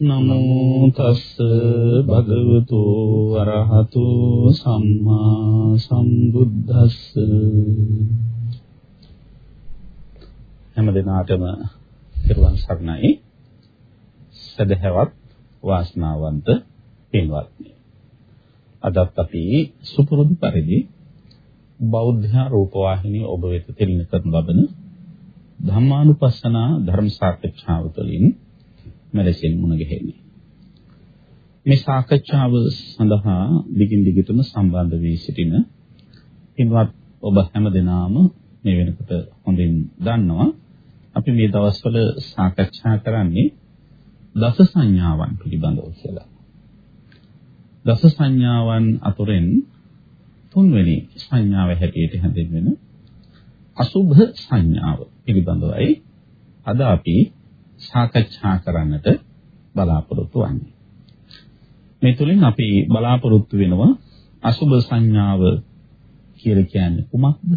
නමෝ තස්ස භගවතු අරහතු සම්මා සම්බුද්දස්ස. හැම දිනාටම පිරුවන් සරණයි. සදහැවත් වාසනාවන්ත පින්වත්නි. අදත් අපි සුපුරුදු පරිදි බෞද්ධ රූපවාහිනිය ඔබ වෙත තෙලින කරන ලබන ධම්මානුපස්සනා ධර්ම සාකච්ඡාව තුළින් මෙලෙසින් මුණ ගැහෙන්නේ. මේ සාකච්ඡාව සඳහා දිගින් දිගටම සම්බන්ධ වී සිටින පින්වත් ඔබ හැමදෙනාම මේ වෙනකොට හොඳින් දන්නවා අපි මේ දවස්වල සාකච්ඡා කරන්නේ දස සංඥාවන් පිළිබඳව කියලා. දස සංඥාවන් අතුරෙන් තුන්වෙනි සංඥාව හැටියට හැඳින්වෙන අසුභ සංඥාව පිළිබඳවයි අද අපි සාකච්ඡා කරන්නට බලාපොරොත්තු වෙන්නේ. මේ තුලින් අපි බලාපොරොත්තු වෙනවා අසුභ සංඥාව කියලා කියන්නේ කුමක්ද?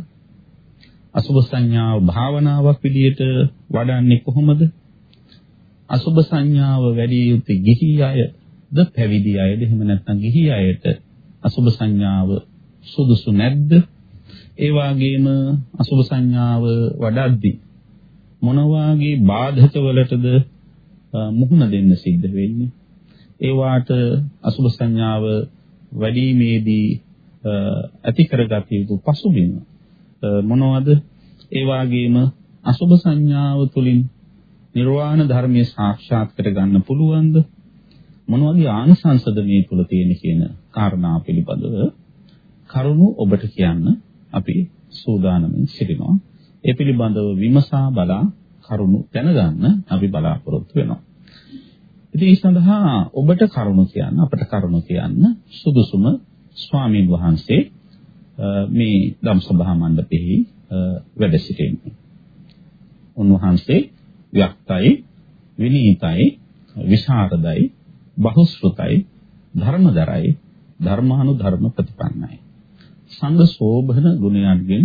අසුභ සංඥාව භාවනාවක් විදියට වඩන්නේ කොහොමද? අසුභ සංඥාව වැඩි යුත්තේ ගිහි අයද පැවිදි අයද එහෙම නැත්නම් ගිහි අයට අසුභ සංඥාව සුදුසු නැද්ද? ඒ වගේම අසුභ සංඥාව වඩද්දී මොන වාගේ බාධක වලටද මුහුණ දෙන්න සිද්ධ වෙන්නේ? ඒ වාට අසුභ සංඥාව වැඩිමේදී ඇති කරගත යුතු පසුබිම මොනවද? ඒ වගේම අසුභ සංඥාව තුලින් නිර්වාණ ධර්මයේ සාක්ෂාත් කරගන්න පුළුවන්ද? මොන වගේ ආනිසංසද මේ තුල තියෙන කියන කාරණා පිළිබඳව කරුණු ඔබට කියන්න අපි සූදානම්ින් සිටිනවා. ඒ පිළිබඳව විමසා බලා කරුණු දැනගන්න අපි බලාපොරොත්තු වෙනවා. ඉතින් ඒ සඳහා ඔබට කරුණු කියන්න අපට කරුණු කියන්න සුදුසුම ස්වාමීන් වහන්සේ මේ ධම්සභා මණ්ඩපෙහි වැඩ සිටින්නේ. උන්වහන්සේ ව්‍යක්තයි, විනීතයි, විශාරදයි, බහුශ්‍රතයි, ධර්මදරයි, ධර්මානුධර්ම ප්‍රතිපන්නයි. සංඝ සෝභන ගුණයන්ගෙන්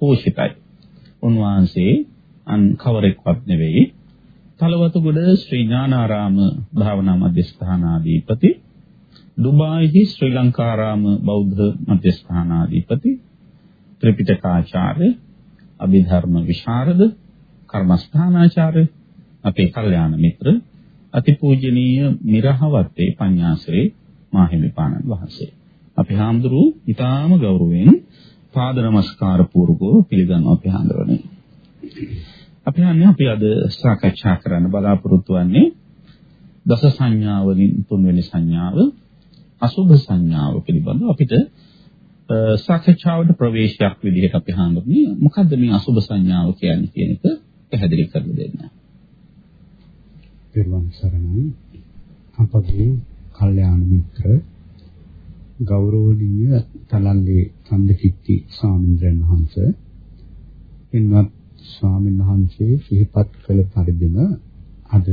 පෝෂිතයි. උන්වහන්සේ අන් කවරෙක්වත් නෙවෙයි. තලවතුගොඩ ශ්‍රී ඥානාරාම භාවනා මධ්‍යස්ථානාධිපති. දුබායිහි ශ්‍රී ලංකාරාම බෞද්ධ මධ්‍යස්ථානාධිපති. ත්‍රිපිටකාචාර්ය අභිධර්ම විශාරද කර්මස්ථානාචාර්ය අපේ කල්යාණ මිත්‍ර අතිපූජනීය මිරහවත්තේ පඤ්ඤාසරේ මාහිමිපාණන් වහන්සේ. අපි හාමුදුරු ඊටාම ගෞරවයෙන් පාද නමස්කාර පූර්වකව පිළිගන්නවා අපි හාමුදුරනේ. අපි හන්නේ අපි අද සාකච්ඡා කරන්න බලාපොරොත්තු වෙන්නේ දස සංඥාවලින් තුන්වෙනි සංඥාව අසුභ සංඥාව පිළිබඳව අපිට සාකච්ඡාවට ප්‍රවේශයක් විදිහට අපි හඳුන්වන්නේ මොකද්ද මේ අසුභ සංඥාව කියන්නේ කියන එක පැහැදිලි කරලා දෙන්න. පෙරවන් සරණයි අපගේ කල්යාණ මිත්‍ර ගෞරවනීය තලන්ගේ සම්දකිත්ති ස්වාමීන් වහන්සේ ඉන්වත් ස්වාමීන් වහන්සේ සිහිපත් කළ පරිදිම අද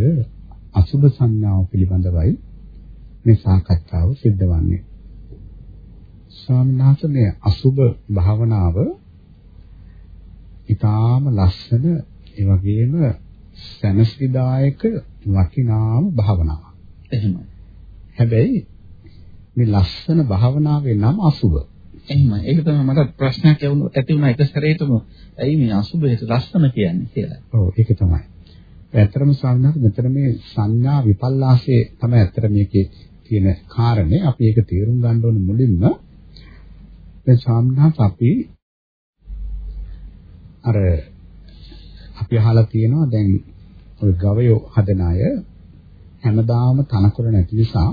අසුභ සංඥාව පිළිබඳවයි මේ සාකච්ඡාව සිද්ධ වන්නේ. ස්වාමීන් වහන්සේ මේ අසුභ භාවනාව ඊටාම ලස්සන ඒ වගේම සැනසීදායක වටිනාම භාවනාවක්. එහෙමයි. හැබැයි මේ ලස්සන භාවනාවේ නම අසුභ. එහෙමයි. ඒක තමයි මට ප්‍රශ්නයක් ඇති වුණා එක සැරේටම. ඇයි මේ අසුභයට ලස්සන කියන්නේ කියලා. ඔව් ඒක තමයි. ඇත්තටම ස්වාමීන් මෙතන මේ සංඥා විපල්ලාසයේ තමයි ඇත්තට මේකේ තියෙන කාරණේ. අපි ඒක තේරුම් ගන්න ඕනේ මුලින්ම. දැන් ස්වාමීන් අපි අර අපි අහලා තියෙනවා දැන් ඔය ගවයෝ හදන අය හැමදාම තනකොළ නැති නිසා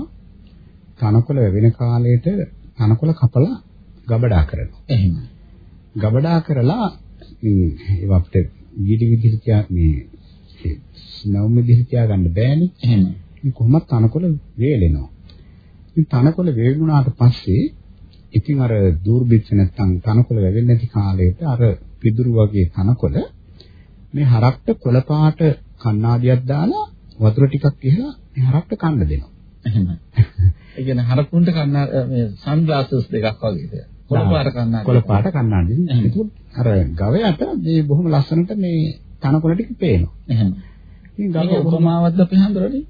තනකොළ වෙන කාලයට තනකොළ කපලා ගබඩා කරනවා. එහෙම. ගබඩා කරලා ඒ අපිට විවිධ විදිහට මේ නවම විදිහට තියාගන්න බෑනේ. එහෙම. මේ කොහොමද තනකොළ වේලෙනවා. ඉතින් තනකොළ වේලුණාට පස්සේ ඉතින් අර දූර්බිච්ච නැත්තම් තනකොළ වැවෙන්නේ නැති කාලයට අර පිදුරු වගේ තනකොළ මේ හරක්ට කොළ පාට කණ්ණාඩියක් දාලා වතුර ටිකක් කියලා මේ හරක්ට කන්න දෙනවා. එහෙමයි. ඒ කියන්නේ හරකුන්ට කන්නා මේ සන්ග්ලාසස් දෙකක් වගේ දෙයක්. කොළ පාට කන්නාඩි. කොළ පාට කණ්ණාඩි. ඒක අර ගවයාට මේ බොහොම ලස්සනට මේ තනකොළ ටික පේනවා. එහෙම. ඉතින් ගවයා උපමාවක්ද අපි හඳුරන්නේ?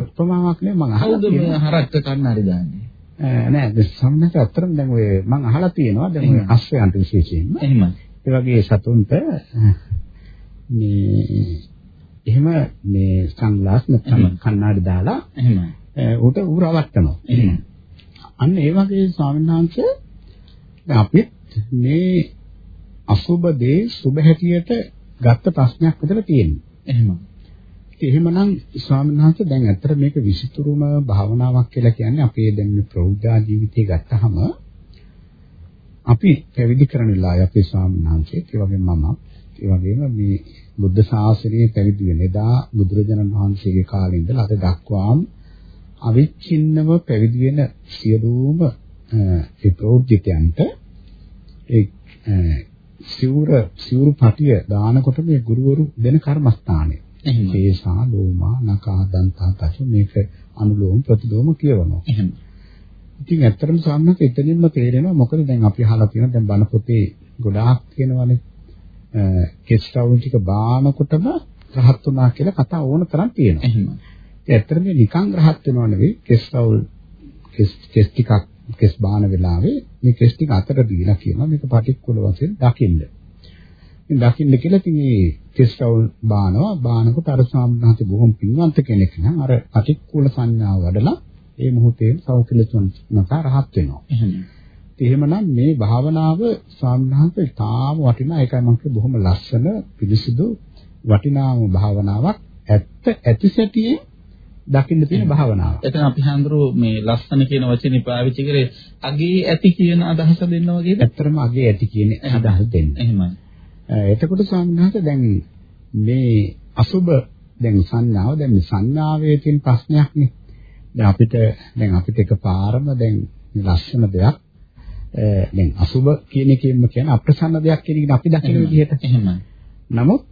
උපමාවක් නේ මම අහලා කවුද මේ තියෙනවා. හරක්ට කන්නාඩි දාන්නේ? නෑ සම්මත අත්‍තරම දැන් ඔය මම අහලා තියෙනවා දැන් ඔය. අස්වැයන්ට විශේෂයෙන්ම එහෙමයි. ඒ වගේ සතුන්ට මේ එහෙම මේ සන්ග්ලාස් නැත්නම්. කණ්ණාඩි දාලා එහෙමයි. උට උරවට්ටනවා. අන්න ඒ වගේ ස්වාමීන් වහන්සේ අපිත් මේ අසුබ දේ සුබ හැටියට ගත්ත ප්‍රශ්නයක් විතර තියෙනවා. එහෙම. එහෙමනම් ස්වාමීන් වහන්සේ දැන් ඇත්තට මේක විසිතුරුම භාවනාවක් කියලා කියන්නේ අපේ දැන් මේ ප්‍රෞද්ධ ජීවිතය ගත්තහම අපි පැවිදි කරන වෙලාවේ අපේ ස්වාමීන් වහන්සේ ඒ වගේම මම ඒ වගේම මේ බුද්ධ ශාසනයේ පැවිදි වෙන එදා බුදුරජාණන් වහන්සේගේ කාලේ ඉඳලා අද දක්වාම අවිච්ඡින්නව පැවිදි වෙන සියලුම ඒ ප්‍රෞද්ධිතයන්ට ඒ සිවුර සිවුරු පටිය දානකොට මේ ගුරුවරු දෙන කර්මස්ථානය. කේසා ලෝමා නකා දන්තා තච මේක අනුලෝම ප්‍රතිලෝම කියවනවා. එහෙම. ඉතින් ඇත්තටම සාමනක එතනින්ම තේරෙනවා මොකද දැන් අපි අහලා තියෙනවා දැන් බණ පොතේ ගොඩාක් කියනවානේ කෙස් රවුල් ටික බානකොටම රහත් වුණා කියලා කතා ඕන තරම් තියෙනවා. එහෙම. ඒ ඇත්තටම මේ නිකන් රහත් වෙනව නෙවෙයි. කෙස් රවුල් කෙස් කෙස් ටිකක් කෙස් බාන වෙලාවේ මේ කෙස් ටික අතට දීලා කියනවා. මේක පටික්කුල වශයෙන් දකින්න. ඉතින් දකින්න කියලා ඉතින් මේ කෙස් රවුල් බානවා. බානකොට අර ස්වාමීන් බොහොම පින්වන්ත කෙනෙක් නම් අර පටික්කුල සංඥාව වඩලා ඒ මොහොතේ සෞඛ්‍යලතුන් නැත රහත් වෙනවා. එහෙමනම් මේ භාවනාව ස්වාමීන් තාම වටිනා. ඒකයි මම බොහොම ලස්සන පිළිසිදු වටිනාම භාවනාවක් ඇත්ත ඇතිසැටියේ දකින්න තියෙන භාවනාවක්. එතන අපි හඳුරු මේ ලස්සන කියන වචනේ පාවිච්චි කරේ අගේ ඇති කියන අදහස දෙන්න වගේද? ඇත්තටම අගේ ඇති කියන අදහස දෙන්න. එහෙමයි. එතකොට වහන්සේ දැන් මේ අසුබ දැන් සංඥාව දැන් මේ සංඥාවේ තියෙන ප්‍රශ්නයක් නේ. දැන් අපිට දැන් අපිට එකපාරම දැන් ලස්සන දෙයක් දැන් අසුබ කියන එකෙන්ම කියන්නේ අප්‍රසන්න දෙයක් කියන එක අපි දකින විදිහට. එහෙමයි. නමුත්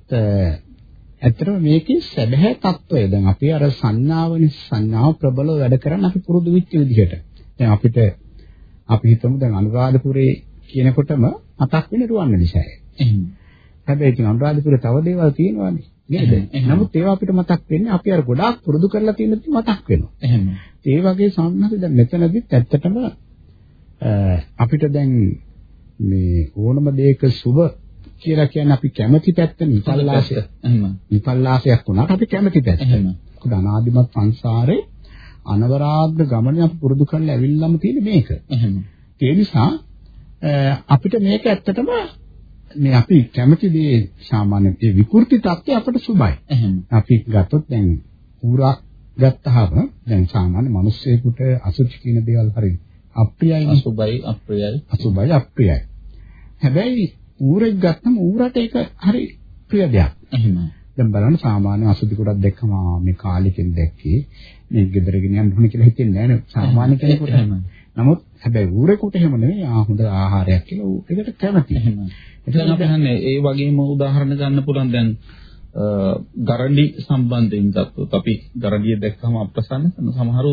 ඇත්තටම මේකේ සැබෑ తত্ত্বය දැන් අපි අර සංඥාවනේ සංඥාව ප්‍රබලව වැඩ කරන්න අපි පුරුදු වෙච්ච විදිහට. දැන් අපිට අපි හිතමු දැන් අනුරාධපුරේ කියනකොටම මතක් වෙන්නේ රුවන්වැලිසෑය. එහෙනම් හැබැයි ඉතින් අනුරාධපුරේ තව දේවල් තියෙනවානේ. නේද? නමුත් ඒවා අපිට මතක් වෙන්නේ අපි අර ගොඩාක් පුරුදු කරලා තියෙන දේ මතක් වෙනවා. එහෙනම් ඒ වගේ සංඥාද දැන් මෙතනදිත් ඇත්තටම අපිට දැන් මේ ඕනම දෙයක සුබ කියලා කියන්නේ අපි කැමැති පැත්ත නිපල්ලාසය. එහෙම. නිපල්ලාසයක් වුණාට අපි කැමැති පැත්ත. එහෙම. මොකද අනාදිමත් සංසාරේ අනවරාග්‍ර ගමනේ අපි පුරුදු කරලා ඇවිල්ලාම තියෙන මේක. එහෙම. ඒ නිසා අපිට මේක ඇත්තටම මේ අපි කැමති දේ සාමාන්‍ය ඒ විකෘති தත්ත්වය අපට සුබයි. එහෙම. අපි ගත්තොත් දැන් ඌරා ගත්තාම දැන් සාමාන්‍ය මිනිස්සෙකුට අසුචි කියන දේවල් හරි අප්‍රියයි අසුබයි අප්‍රියයි. අසුබයි අප්‍රියයි. හැබැයි ඌරෙක් ගත්තම ඌරට ඒක හරි ප්‍රිය දෙයක්. එහෙම. දැන් බලන්න සාමාන්‍ය අසුචි කොටක් දැක්කම මේ කාලෙකින් දැක්කේ මේ ගෙදර ගෙන යන්න ඕනේ කියලා හිතෙන්නේ නැහැ නේ සාමාන්‍ය කෙනෙකුට. නමුත් හැබැයි ඌරෙකුට එහෙම නෙවෙයි ආ හොඳ ආහාරයක් කියලා ඌ ඒකට කැමතියි. එහෙම. දැන් අපි හන්නේ ඒ වගේම උදාහරණ ගන්න පුළුවන් දැන් අ, ගරඩි සම්බන්ධයෙන් ගත්තොත් අපි ගරඩිය දැක්කම අප්‍රසන්න කරන සමහරු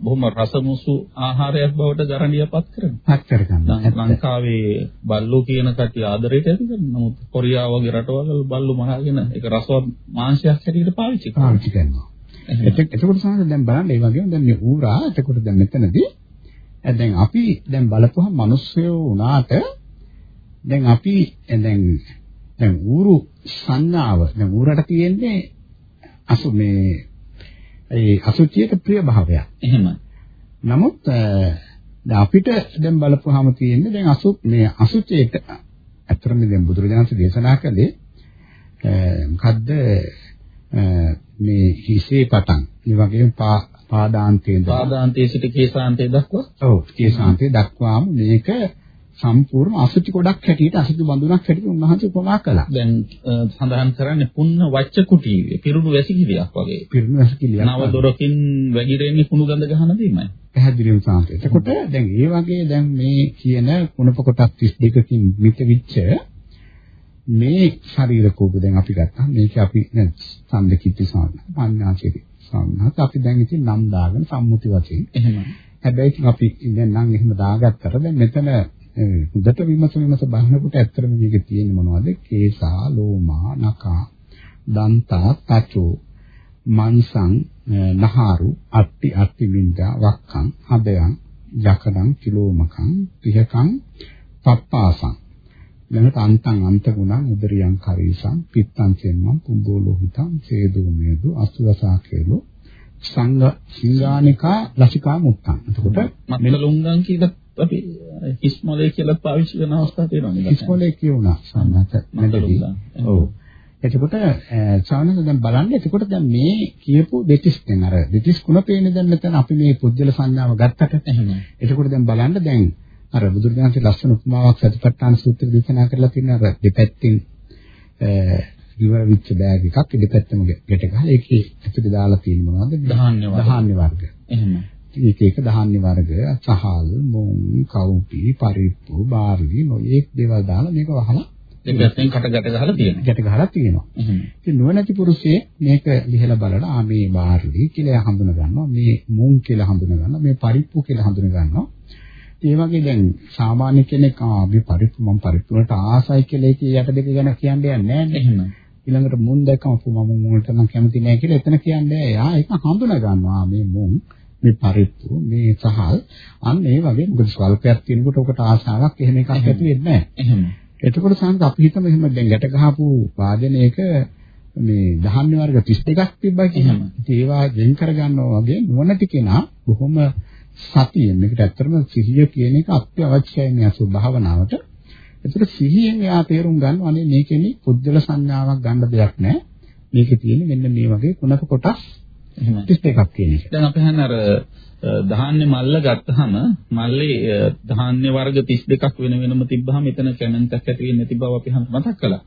බොහොම රසමුසු ආහාරයක් බවට ගරඩියපත් කරනවා. පත් කරගන්න. දැන් ලංකාවේ බල්ලෝ කියන කට්ටිය ආදරයට ඇති කරනවා. නමුත් කොරියාව වගේ රටවල් බල්ලෝ මරාගෙන ඒක රසවත් මාංශයක් හැටියට පාවිච්චි කරනවා. පාවිච්චි කරනවා. එතකොට සාමාන්‍යයෙන් දැන් බලන්න ඒ වගේම දැන් මේ ඌරා එතකොට දැන් මෙතනදී දැන් අපි දැන් බලපුවහම මිනිස්සුયો වුණාට දැන් අපි දැන් දැන් ඌරු සංඥාව දැන් ඌරට තියෙන්නේ අසු මේ ඒ අසුචියට ප්‍රිය භාවයක්. එහෙම. නමුත් දැන් අපිට දැන් බලපුවාම තියෙන්නේ දැන් අසු මේ අසුචියට අතරම දැන් බුදුරජාණන් දේශනා කළේ මොකද්ද මේ හිසේ පටන් ඒ වගේම පාදාන්තයේ පාදාන්තයේ සිට කේසාන්තයේ දක්වා ඔව් කේසාන්තයේ දක්වාම මේක සම්පූර්ණ අසුචි ගොඩක් හැටියට අසුචි බඳුනක් හැටියට උන්වහන්සේ උපමා කළා. දැන් සඳහන් කරන්නේ පුන්න වච්ච කුටීවේ පිරුණු වැසිකිළියක් වගේ. පිරුණු වැසිකිළියක්. නව දොරකින් වැగిරෙන්නේ කුණු ගඳ ගහන දෙයමයි. පැහැදිලිවම සාන්ත. එතකොට දැන් ඒ වගේ දැන් මේ කියන කුණප කොටස් 32කින් මිතවිච්ච මේ ශරීර කෝප දැන් අපි ගත්තා මේක අපි සම්දකිත්ති සාමන පඤ්ඤාචේරි සාමනත් අපි දැන් ඉතින් නම් දාගෙන සම්මුති වශයෙන් එහෙමයි හැබැයි අපි දැන් නම් එහෙම දාගත්තට දැන් මෙතන හොඳට විමස විමස බලනකොට ඇත්තටම මේකේ තියෙන්නේ මොනවද? කේසා ලෝමා නකා දන්තා තචෝ මන්සං නහාරු අට්ටි අට්ටි මින්දා වක්කං හදයන් යකඩං කිලෝමකං පිහකං පප්පාසං. ළඟට අන්තං අන්ත ගුණං උදරියං කරීසං පිත්තං චෙම්මං පුම්බෝ ලෝහිතං සේදෝ මේදු අසුවසා කේලෝ සංඝ සිංගානිකා ලසිකා මුත්තං. එතකොට මත්ලුංගම් කියලා අපි හිස්මොලේ කියලා පාවිච්චි කරන අවස්ථා තියෙනවා නේද හිස්මොලේ කියුණා සම්මත නැදදී ඔව් එතකොට සානස දැන් බලන්න එතකොට දැන් මේ කියපු දෙතිස් දැන් අර දෙතිස් කුණ පේන්නේ දැන් මෙතන අපි මේ පුජ්‍යල සංඥාව ගත්තට එහෙම එතකොට දැන් බලන්න දැන් අර බුදුරජාණන්සේ ලස්සන උපමාවක් සතිපට්ඨාන සූත්‍රය දේශනා කරලා තියෙන අර දෙපැත්තෙන් ඉවර වෙච්ච බෑග් එකක් දෙපැත්තම ගැට ගහලා ඒකේ ඇතුලේ දාලා තියෙන මොනවද? ධාන්‍ය වර්ග. ධාන්‍ය වර්ග. එහෙම. ඒක ඒක ධාන්‍ය වර්ග, සහල්, මොන්, කවුපි, පරිප්පු, බාර්ලි, නොයේක් දේවල් දාලා මේක වහලා දෙපැත්තෙන් කට ගැට ගහලා තියෙනවා. ගැට ගහලා තියෙනවා. ඉතින් නුවණැති පුරුෂයේ මේක ලිහලා බලලා ආ මේ බාර්ලි කියලා හඳුන ගන්නවා, මේ මොන් කියලා හඳුන ගන්නවා, මේ පරිප්පු කියලා හඳුන ගන්නවා. ඒ වගේ දැන් සාමාන්‍ය කෙනෙක් ආ අපි පරිප්පු මම පරිප්පු වලට ආසයි කියලා ඒකේ යට දෙක ගැන කියන්නේ නැහැ නේද? එහෙම. ඊළඟට මුන් දැක්කම අපු මම මුන් වලට නම් කැමති නැහැ කියලා එතන කියන්නේ එයා ඒක හඳුනා ගන්නවා මේ මුන් මේ පරිප්පු මේ සහල් අන්න ඒ වගේ මොකද ස්වල්පයක් තියෙනකොට ඔකට ආශාවක් එහෙම එකක් ඇති වෙන්නේ නැහැ. එහෙම. එතකොට සංක අපි හිතමු එහෙම දැන් ගැට ගහපු වාදනයක මේ ධාන්‍ය වර්ග 32ක් තිබ්බා කියලා. ඉතින් ඒවා වෙන් කරගන්නවා වගේ නුවණති කෙනා බොහොම සතියෙන් මේකට ඇත්තටම සිහිය කියන එක අත්‍යවශ්‍යයි මේ අසු භාවනාවට. ඒතර සිහියෙන් එයා තේරුම් ගන්නවා අනේ මේකෙනි පුද්ගල සංඥාවක් ගන්න දෙයක් නැහැ. මේකේ තියෙන්නේ මෙන්න මේ වගේ කුණක කොටස් එහෙම. 32ක් කියන එක. දැන් අපි හන්නේ අර ධාන්‍ය මල්ල ගත්තාම මල්ලේ ධාන්‍ය වර්ග 32ක් වෙන වෙනම තිබ්බහම එතන කැමෙන්ටක් ඇති වෙන්නේ නැති බව අපි හම් මතක් කළා.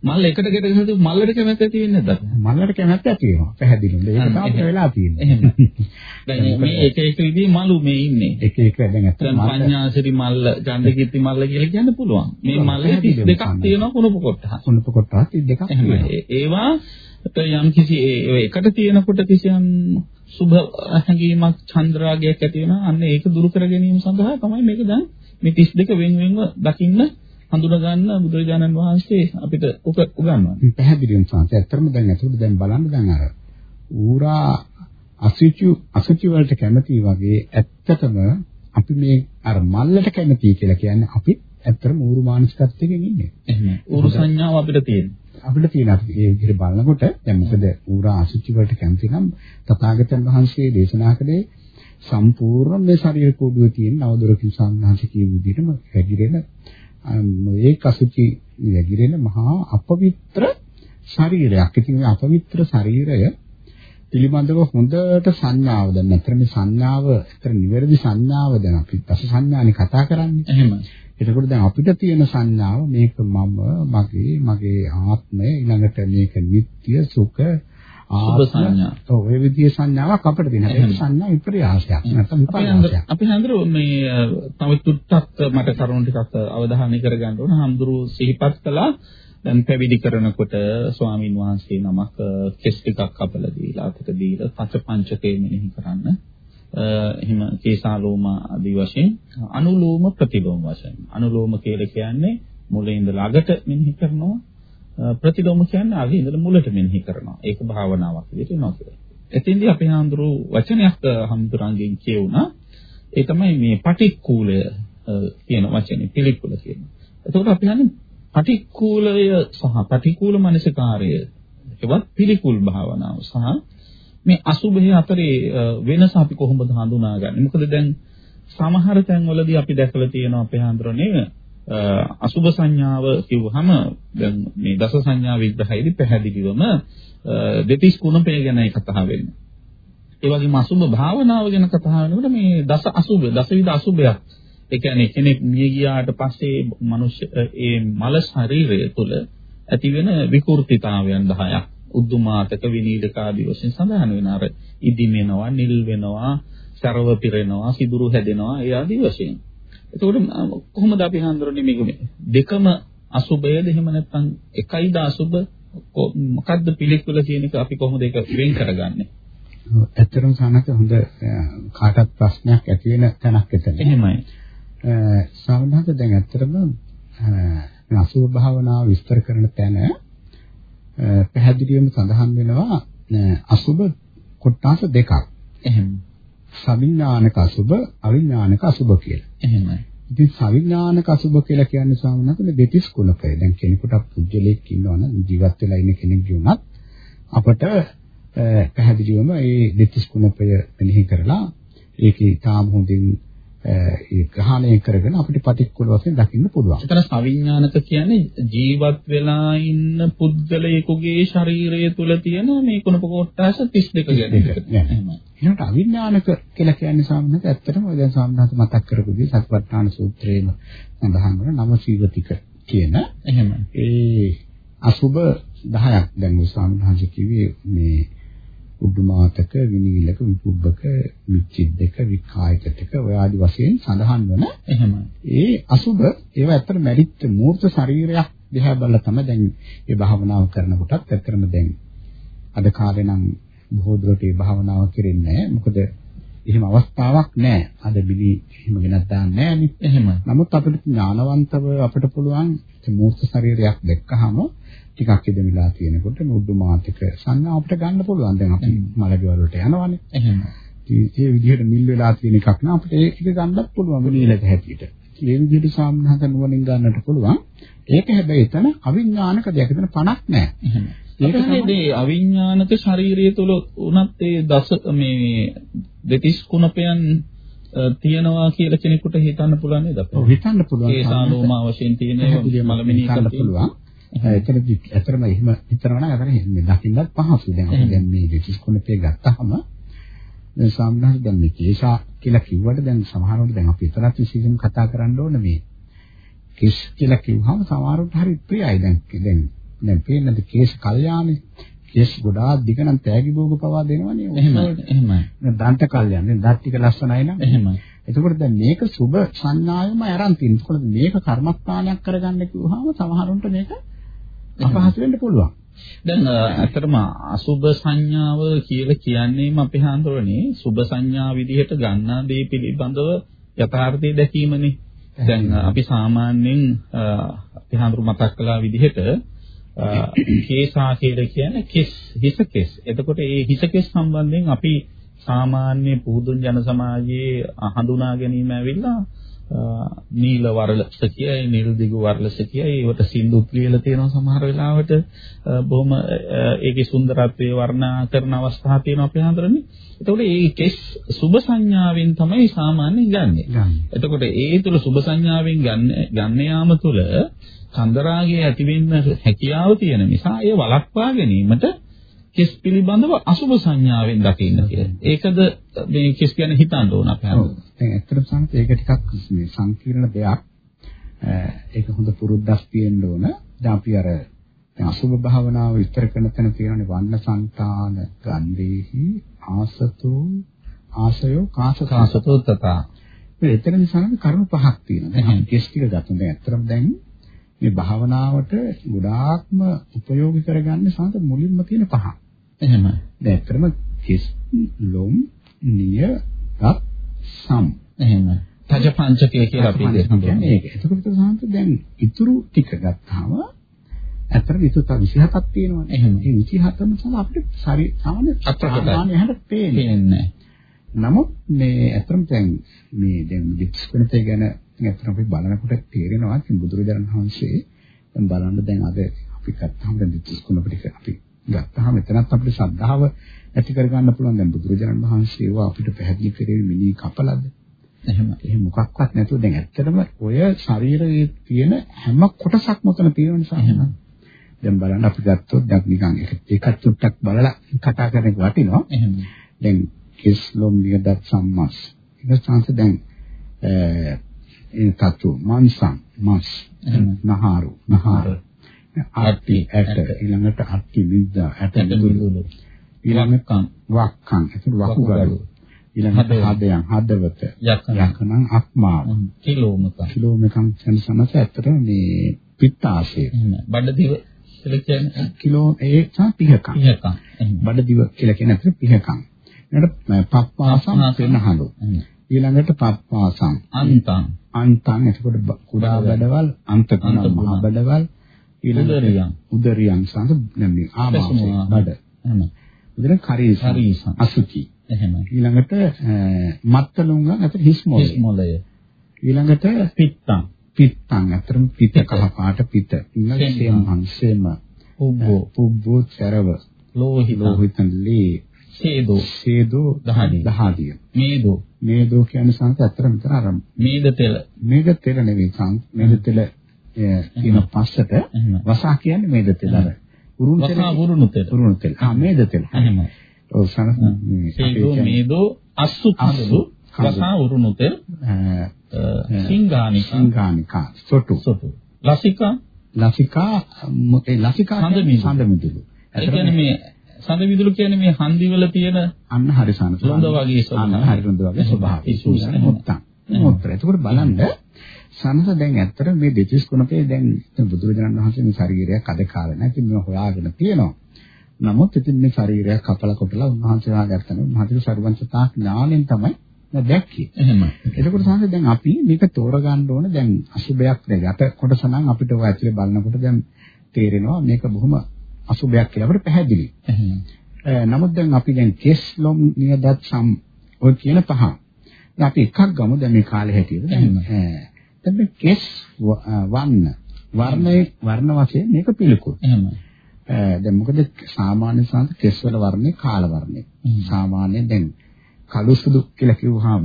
මල්ල එකට ගෙට ගහද්දි මල්ලට කැමැත්ත ඇති වෙන්නේ නැද්ද? මල්ලට කැමැත්ත ඇති වෙනවා. පැහැදිලිද? ඒක තමයි වෙලා තියෙන්නේ. දැන් මේ එක එක විදිහේ මලු මේ ඉන්නේ. එක එක දැන් ඇත්තට දැන් පඤ්ඤාසිරි මල්ල, ගන්ධකීර්ති මල්ල කියලා කියන්න පුළුවන්. මේ මල්ලේ 32ක් තියෙනවා කුණප කොටහ. කුණප කොටහ 32ක් තියෙනවා. ඒවා යම් කිසි එකට තියෙනකොට කිසියම් සුභ හැඟීමක් චන්ද්‍රාගයක් ඇති වෙනවා. අන්න ඒක දුරු කර ගැනීම සඳහා තමයි මේක දැන් මේ 32 වෙන වෙනම දකින්න හඳුනා ගන්න බුදුරජාණන් වහන්සේ අපිට උගන්වනවා. පැහැදිලිවම සංස. ඇත්තටම දැන් අතුරු දැන් බලන්න දැන් අර ඌරා අසුචි අසුචි වලට කැමති වගේ ඇත්තටම අපි මේ අර මල්ලට කැමති කියලා කියන්නේ අපි ඇත්තටම ඌරු මානසිකත්වයෙන් ඉන්නේ. එහෙම. ඌරු සංඥාව අපිට තියෙනවා. අපිට තියෙන අපි ඒ විදිහට බලනකොට දැන් මොකද ඌරා අසුචි වලට කැමති නම් තථාගතයන් වහන්සේ දේශනා කළේ සම්පූර්ණ මේ ශරීර කෝඩුවේ තියෙන නවදොරකින් සම්හාස කියන විදිහටම හැදිරෙන මේ කසුචි නැගිරෙන මහා අපවිත්‍ර ශරීරයක්. ඉතින් මේ අපවිත්‍ර ශරීරය පිළිබඳව හොඳට සංඥාව දැන් අතර මේ සංඥාව අතර නිවැරදි සංඥාව දැන් අපි දස සංඥානේ කතා කරන්නේ. එහෙම. එතකොට දැන් අපිට තියෙන සංඥාව මේක මම මගේ මගේ ආත්මය ඊළඟට මේක නිට්ටය සුඛ සුභ සංඥා. ඔව් ඒ විදිහේ සංඥාවක් අපිට තියෙනවා. ඒක සංඥා විපර්යාසයක්. නැත්නම් විපර්යාසයක්. අපි හඳුරු මේ තව තුට්ටක් මට කරුණු ටිකක් අවධානය කරගන්න ඕන. හඳුරු සිහිපත් කළා දැන් පැවිදි කරනකොට ස්වාමින් වහන්සේ නමක් කෙස් ටිකක් කපලා දීලා අතට දීලා පච පංචකේ මෙනෙහි කරන්න. එහෙම කේසාලෝම ආදී වශයෙන් අනුලෝම ප්‍රතිලෝම වශයෙන්. අනුලෝම කියලා කියන්නේ මුලින් ඉඳලා අගට මෙනෙහි කරනවා. ප්‍රතිලෝම කියන්නේ අගින් ඉඳලා මුලට මෙනෙහි කරනවා. ඒක භාවනාවක් විදිහට වෙනවා කියලා. එතෙන්දී අපි හඳුරු වචනයක් හඳුරංගෙන් කියුණා. ඒ තමයි මේ පටික්කුලය කියන වචනේ පිළිකුල කියනවා. එතකොට අපි හන්නේ පටික්කුලය සහ පටික්කුල මනසිකාරය එවත් පිළිකුල් භාවනාව සහ මේ අසුභය අතරේ වෙනස අපි කොහොමද හඳුනාගන්නේ? මොකද දැන් සමහර තැන්වලදී අපි දැකලා තියෙනවා අපේ හඳුරන්නේ අසුභ සංඥාව කිව්වහම දැන් මේ දස සංඥා විග්‍රහයේදී පැහැදිලිවම දෙතිස් කුණපය ගැනයි කතා වෙන්නේ. ඒ වගේම අසුභ භාවනාව ගැන කතා වෙනකොට මේ දස අසුභ දසවිධ අසුභයක්. ඒ කියන්නේ කෙනෙක් මිය ගියාට පස්සේ මනුෂ්‍ය ඒ මල ශරීරය තුළ ඇතිවෙන විකෘතිතාවයන් 10ක්. උද්දුමාතක විනීඩක ආදී වශයෙන් සඳහන් වෙන අර ඉදිමෙනවා, නිල් වෙනවා, සරව පිරෙනවා, සිදුරු හැදෙනවා ඒ ආදී වශයෙන්. එතකොට කොහොමද අපි හඳුරන්නේ මේක දෙකම අසුබයද එහෙම නැත්නම් එකයිද අසුබ මොකද්ද පිළිකුල කියන එක අපි කොහොමද ඒක වෙන් කරගන්නේ? ඇත්තටම සානක හොඳ කාටත් ප්‍රශ්නයක් ඇති වෙන තැනක් එතන. එහෙමයි. සාමාන්‍යයෙන් දැන් ඇත්තටම අසුභ භාවනාව විස්තර කරන තැන පැහැදිලිවම සඳහන් වෙනවා අසුභ කොටස් දෙකක්. එහෙම. සවිඥානික අසුභ, අවිඥානික අසුභ කියලා. එහෙමයි. ඉතින් සවිඥානික අසුභ කියලා කියන්නේ සාමාන්‍යයෙන් දෙතිස් කුණකය. දැන් කෙනෙකුට පුජ්‍යලයක් ඉන්නවනම් ජීවත් වෙලා ඉන්න කෙනෙක් වුණත් අපට පැහැදිලිවම මේ දෙතිස් කුණපය මෙනෙහි කරලා ඒකේ තාම හොඳින් ග්‍රහණය කරගෙන අපිට පටික්කුල වශයෙන් දකින්න පුළුවන්. එතන සවිඥානික කියන්නේ ජීවත් වෙලා ඉන්න පුද්ගලයෙකුගේ ශරීරය තුල තියෙන මේ කුණප කොටස් 32 ගැන. එහෙනම් අවිඥානික කියලා කියන්නේ සාමාන්‍යයෙන් ඇත්තටම ඔය දැන් සාමාන්‍යයෙන් මතක් කරපු විදිහ සතිපට්ඨාන සූත්‍රයේම සඳහන් වන නව සීවතික කියන එහෙම. ඒ අසුබ 10ක් දැන් ඔය සාමාන්‍යයෙන් කිව්වේ මේ උඩුමාතක විනිවිලක විපුබ්බක විචිද්දක විකායකටක ඔය ආදි වශයෙන් සඳහන් වන එහෙමයි. ඒ අසුබ ඒවා ඇත්තට මැරිච්ච මූර්ත ශරීරයක් දිහා බලලා තමයි දැන් මේ භාවනාව කරනකොටත් ඇත්තටම දැන් අද කාලේ නම් බොහෝ දුරට මේ භාවනාව කෙරෙන්නේ. මොකද එහෙම අවස්ථාවක් නැහැ. අද බිලි එහෙම ගෙනත් දාන්නේ නැහැ එහෙමයි. නමුත් අපිට ඥානවන්තව අපිට පුළුවන් මූර්ත ශරීරයක් දැක්කහම ටිකක් ඉදමිලා තියෙනකොට මුඩු මාතික සංඥා අපිට ගන්න පුළුවන්. දැන් අපි මලගෙවල් වලට යනවානේ. එහෙම. ඒ විදිහට මිල් වෙලා තියෙන එකක් නා අපිට ඒක ගන්නත් පුළුවන් වෙනීලක හැටියට. ඒ විදිහට සාමනහත නුවණින් ගන්නට පුළුවන්. ඒක හැබැයි එතන අවිඥානික දෙයක්. එතන පණක් නැහැ. ඒක තමයි අවිඥානික ශාරීරිය තුල උනත් ඒ දස මේ දෙතිස් කුණපයන් තියනවා කියලා කෙනෙකුට හිතන්න පුළුවන් නේද? ඔව් හිතන්න පුළුවන්. ඒ සාලෝමා වශයෙන් තියෙන මලමිනී කරන්න පුළුවන්. එතනදි ඇතරම එහෙම හිතනවා නම් අතන මේ දකින්නත් පහසුයි. දැන් අපි දැන් මේ දෙතිස් කුණපේ ගත්තාම දැන් සාමාන්‍යයෙන් දැන් මේ කේශා කියලා කිව්වට දැන් සමහරවිට දැන් අපි එතරම් විශේෂයෙන් කතා කරන්න ඕන මේ කිස් කියලා කිව්වම සමහරවිට හරි ප්‍රියයි. දැන් දැන් දැන් පේන්නද කේශ කල්යාණේ කේස් ගොඩාක් දිග නම් තෑගි භෝග පවා දෙනවනේ. එහෙමයි. එහෙමයි. දන්ත කල්යන්නේ දත් ටික ලස්සනයි නම්. එහෙමයි. එතකොට දැන් මේක සුබ සංඥාවෙම අරන් තියෙනවා. ඒකෝද මේක කර්මස්ථානයක් කරගන්න කිව්වහම සමහරුන්ට මේක අපහසු වෙන්න පුළුවන්. දැන් ඇත්තටම අසුබ සංඥාව කියලා කියන්නේම අපි හඳුරන්නේ සුබ සංඥා විදිහට ගන්නා දේ පිළිබඳව යථාර්ථය දැකීමනේ. දැන් අපි සාමාන්‍යයෙන් අපි හඳුරු මතක් කළා විදිහට කේසා කියලා කියන්නේ කෙස් හිස කෙස්. එතකොට මේ හිස කෙස් සම්බන්ධයෙන් අපි සාමාන්‍ය පුදුන් ජන සමාජයේ හඳුනා ගැනීම ඇවිල්ලා නීල වරලස කියයි නිල් දිගු වරලස කියයි ඒවට සින්දුත් ලියලා තියෙනවා සමහර වෙලාවට බොහොම ඒකේ සුන්දරත්වයේ වර්ණනා කරන අවස්ථා තියෙනවා අපි හඳුරන්නේ. එතකොට මේ කෙස් සුබ සංඥාවෙන් තමයි සාමාන්‍යයෙන් ගන්නෙ. එතකොට ඒ තුල සුබ සංඥාවෙන් ගන්න ගන්න යාම තුල චන්දරාගය ඇති වෙන්න හැකියාව තියෙන නිසා ඒ වළක්වා ගැනීමට කෙස් පිළිබඳව අසුබ සංඥාවෙන් දකින්න කියලා. ඒකද මේ කෙස් ගැන හිතන්න ඕන අපේ අර. දැන් ඇත්තටම සංකේත ඒක ටිකක් මේ සංකීර්ණ දෙයක්. ඒක හොඳ පුරුද්දක් තියෙන්න ඕන. දැන් අපි අර දැන් අසුබ භාවනාව විස්තර කරන තැන තියෙනනේ වන්න සංතාන ගන්ධේහි ආසතෝ ආසයෝ කාස කාසතෝ තථා. මේ එතනදි සමහර කරුණු පහක් තියෙනවා. දැන් කෙස් ටික ගත්තා. දැන් ඇත්තටම දැන් මේ භාවනාවට ගොඩාක්ම ප්‍රයෝගික කරගන්නේ සාත මුලින්ම තියෙන පහ. එහෙමයි. දැන් ඇත්තටම කිස් ලොම් නිය රත් සම්. එහෙමයි. තජ පංචකය කියලා අපි කියන්නේ ඒක. එතකොට සාන්ත දැන් ඉතුරු ටික ගත්තාම ඇත්තටම ඉතුරු තව 27ක් තියෙනවානේ. එහෙම. ඒ 27ම තමයි අපිට සාමාන්‍ය අත්‍යවශ්‍යයි. හැට පේන්නේ. නමුත් මේ ඇත්තටම දැන් මේ දැන් විස්කෘතය ගැන ඇත්තටම අපි බලනකොට තේරෙනවා ඉතින් බුදුරජාණන් වහන්සේ දැන් බලන්න දැන් අද අපි ගත්තාම දැන් විස්කෘණ අපිට අපි ගත්තාම එතනත් අපිට ශ්‍රද්ධාව ඇති කරගන්න පුළුවන්. දැන් බුදුරජාණන් වහන්සේ ඒවා අපිට පැහැදිලි කරේ මිනී කපලද? එහෙම. එහෙම මොකක්වත් නැතුව දැන් ඇත්තටම ඔය ශරීරයේ තියෙන හැම කොටසක්ම උතන තියෙන නිසා. එහෙනම් දැන් බලන්න අපි ගත්තොත් දැන් නිකන් එකක් චුට්ටක් බලලා කතා කරන එක වටිනවා. එහෙම. දැන් කිස් ලොම් නියදත් සම්මස්. ඒක සංස දැන් ඒ තතු මන්සං මස් නහාරු නහාර. ආටි ඇට. ඊළඟට අට්ටි විද්දා ඇට දුලු ඊළඟට වක්කම්. ඒක වකුගඩු. ඊළඟට හදයන් හදවත. යකනම්. අක්මාව. කිලෝමක කිලෝමකම්. කියන සමස ඇත්තට මේ පිත්තාශය. බඩදිව කියලා කියන්නේ? කිලෝ ඒ සා පිහකම්. පිහකම්. බඩදිව කියලා කියන අතර පිහකම්. ඊළඟට පප්පාසම් පෙනහළු. ඊළඟට පප්පාසම් අන්තං. අන්තං එතකොට කුඩා බඩවල් අන්ත කුණ. මහ බඩවල් උදරියම්. උදරියම් සංස නැමි ආමාශය පෙසුම. බඩ. එහෙම. කරීසම් කරීසම්. අසුචි. එහෙම. ඊළඟට මත්තලුංග අතර හිස් මොලේ. හිස් මොළය. ඊළඟට පිත්තං. පිත්තං අතරම පිත. කහ පාට පිත. ඊළඟ සෙම්හං. සෙම්හං සෙම. උබ්බෝ. පුබ්බෝ චරව. ලෝහිතං. ලෝහිතන් ලී. සේදෝ. සේදෝ දහඩිය. දහඩිය. මේදෝ. මේදෝ කියන්නේ සංස අතර මෙතන අර මේද තෙල. මේද තෙල නෙවෙයි සං මේද තෙල කියන පස්සට. වසා කියන්නේ මේද තෙල අර උරුණු තෙල වසා වුරුණු තෙල. උරුණු තෙල ආ මේද තෙල එහෙම. ඔව් සංස සේදෝ මේදෝ අස්සු කඳුළු. වසා වුරුණු තෙල් සිංගානික සිංගානිකා සොටු සොටු. ලසිකා ලසිකා ඒ ලසිකා. සඳ මිදුළු. ඒ කියන්නේ මේ සඳ විදුලු කියන්නේ මේ හන්දිවල තියෙන අන්න හරි සනස. ලොඳ වගේ ස්වභාවය. අන්න හරි ලොඳ වගේ ස්වභාවය. එහෙම. මුත්තන්. මුත්‍ර. එතකොට බලන්න සනස දැන් ඇත්තට මේ දෙතිස් කුණපේ දැන් බුදුරජාණන් වහන්සේ මේ ශරීරයක් අද කාලේ නැති මේ හොයාගෙන තියෙනවා. නමුත් ඉතින් මේ ශරීරයක් කපලා කොටලා උන්වහන්සේ හොයාගත්තම උන්වහන්සේගේ සර්වංශතා ඥාණයෙන් තමයි දැක්කේ. එහෙම. එතකොට සාහස දැන් අපි මේක තෝරගන්න ඕන දැන් අසුබයක් දැන් යට කොටස නම් අපිට ඔය ඇතුලේ බලනකොට දැන් තේරෙනවා මේක බොහොම අසුබයක් කියලා අපිට පැහැදිලි. නමුත් දැන් අපි දැන් කෙස් ලොම් නියදත් සම් ඔය කියන පහ. දැන් අපි එකක් ගමු දැන් මේ කාලේ හැටියට. දැන් මේ කෙස් ව- අ, වර්ණ වර්ණයේ වර්ණ වශයෙන් මේක පිළිකුල්. දැන් මොකද සාමාන්‍ය සංස කෙස් වල වර්ණේ කාල වර්ණේ. සාමාන්‍ය දැන් කළු සුදු කියලා කිව්වහම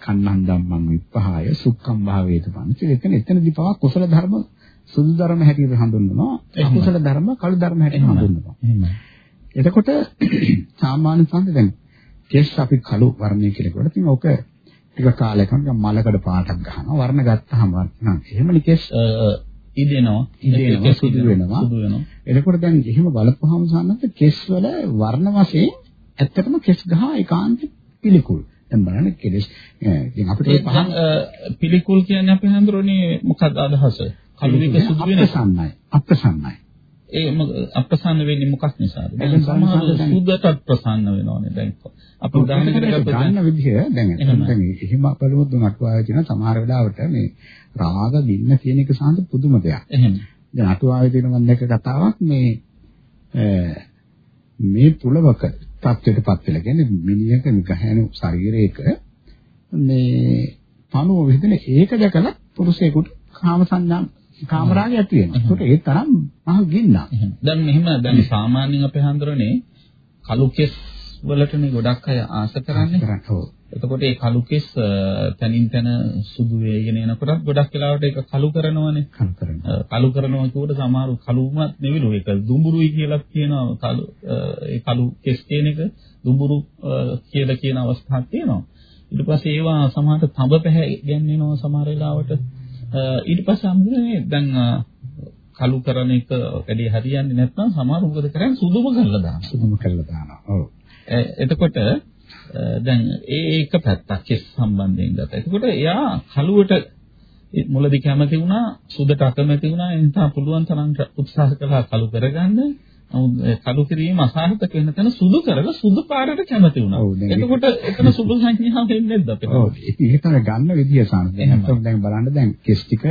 කන්නන් ධම්මං විප්පහාය සුක්ඛම් භාවේත පංච. එතන එතනදී පවා කුසල ධර්ම සුදු ධර්ම හැටියට හඳුන්වනවා. අකුසල ධර්ම කළු ධර්ම හැටියට හඳුන්වනවා. එතකොට සාමාන්‍ය සංද දැන් කෙස් අපි කළු වර්ණය කියලා කියනවා. ඉතින් ඕක ටික කාලයකට නිකන් මලකඩ පාටක් ගහනවා. වර්ණ ගත්තාම නම් එහෙමනේ කෙස්. ඉදෙනවා. ඉදෙනවා, සුදු වෙනවා. සුදු වෙනවා. එතකොට දැන් එහෙම බලපුවහම සාන්නත් කෙස් වල වර්ණ වශයෙන් ඇත්තටම කෙස් ගහ ඒකාන්ත පිළිකුල්. දැන් බලන්න කෙස් ඉතින් අපිට පහන් දැන්, පිළිකුල් කියන්නේ අපි හඳුරන්නේ මොකක්ද අදහස? කළු එක සුදු වෙන අප්‍රසන්නයි. අප්‍රසන්නයි. ඒ අප්‍රසන්න වෙන්නේ මොකක් නිසාද? දැන් සමහර බලන්න දැන්- සුද්දටත් ප්‍රසන්න වෙනවනේ දැන්. අපි උදාහරණයකට ගන්න විදිහ දැන්. දැන් එහෙම උන් අටුවාවේ තියෙන සමහර වෙලාවට මේ රාග දින්න කියන එක සාන්ත පුදුම දෙයක්. එහෙම. දැන් අටුවාවේ තියෙන මම දැක්ක කතාවක් මේ මේ පුලවක තත්ත්වයටපත් වෙලා කියන්නේ මිනිහක නිකහැණු ශරීරයක මේ පණුව විදින ඒක දැකලා පුරුෂයෙකුට කාම සංඥා කාම රාගය ඇති වෙනවා. ඒකට ඒ තරම් මහ ගින්නක්. දැන් මෙහෙම දැන් සාමාන්‍යයෙන් අපි හඳුරන්නේ කළු කෙස් වලටනේ ගොඩක් අය ආස කරන්නේ. එතකොට ඒ කළු කෙස් තනින් තන සුදු වේගෙන එනකොටත් ගොඩක් වෙලාවට ඒක කළු කරනවනේ. කල් කරනවා. කළු කරනවා කියවට සමහරු කළුමත් නෙවිලු ඒක දුඹුරුයි කියලා කියනවා කළු ඒ කළු කෙස් කියන එක දුඹුරු කියලා කියන අවස්ථාවක් තියෙනවා ඊට පස්සේ ඒවා සමහරට තඹ පැහැ ගැන්වෙනවා සමහර වෙලාවට ඊට පස්සේ අම්බුනේ දැන් කළු කරන එක වැඩි හරියන්නේ නැත්නම් සමහර මොකද කරන්නේ සුදුම කරලා දානවා සුදුම කරලා දානවා. ඔව්. එතකොට දැන් ඒ ඒක පැත්තක් කෙස් සම්බන්ධයෙන් ගත්තා. එතකොට එයා කලුවට මුලදී කැමති වුණා සුදට අකමැති වුණා ඒ නිසා පුළුවන් තරම් උත්සාහ කළා කලු කරගන්න. කලු කිරීම අසාර්ථක වෙන තැන සුදු කරලා සුදු පාටට කැමති වුණා. එතකොට එතන සුබ සංඥාව වෙන්නේ නැද්ද අපිට? ඔව් ඒක ගන්න විදිය සාන. දැන් බලන්න දැන් කෙස් ටික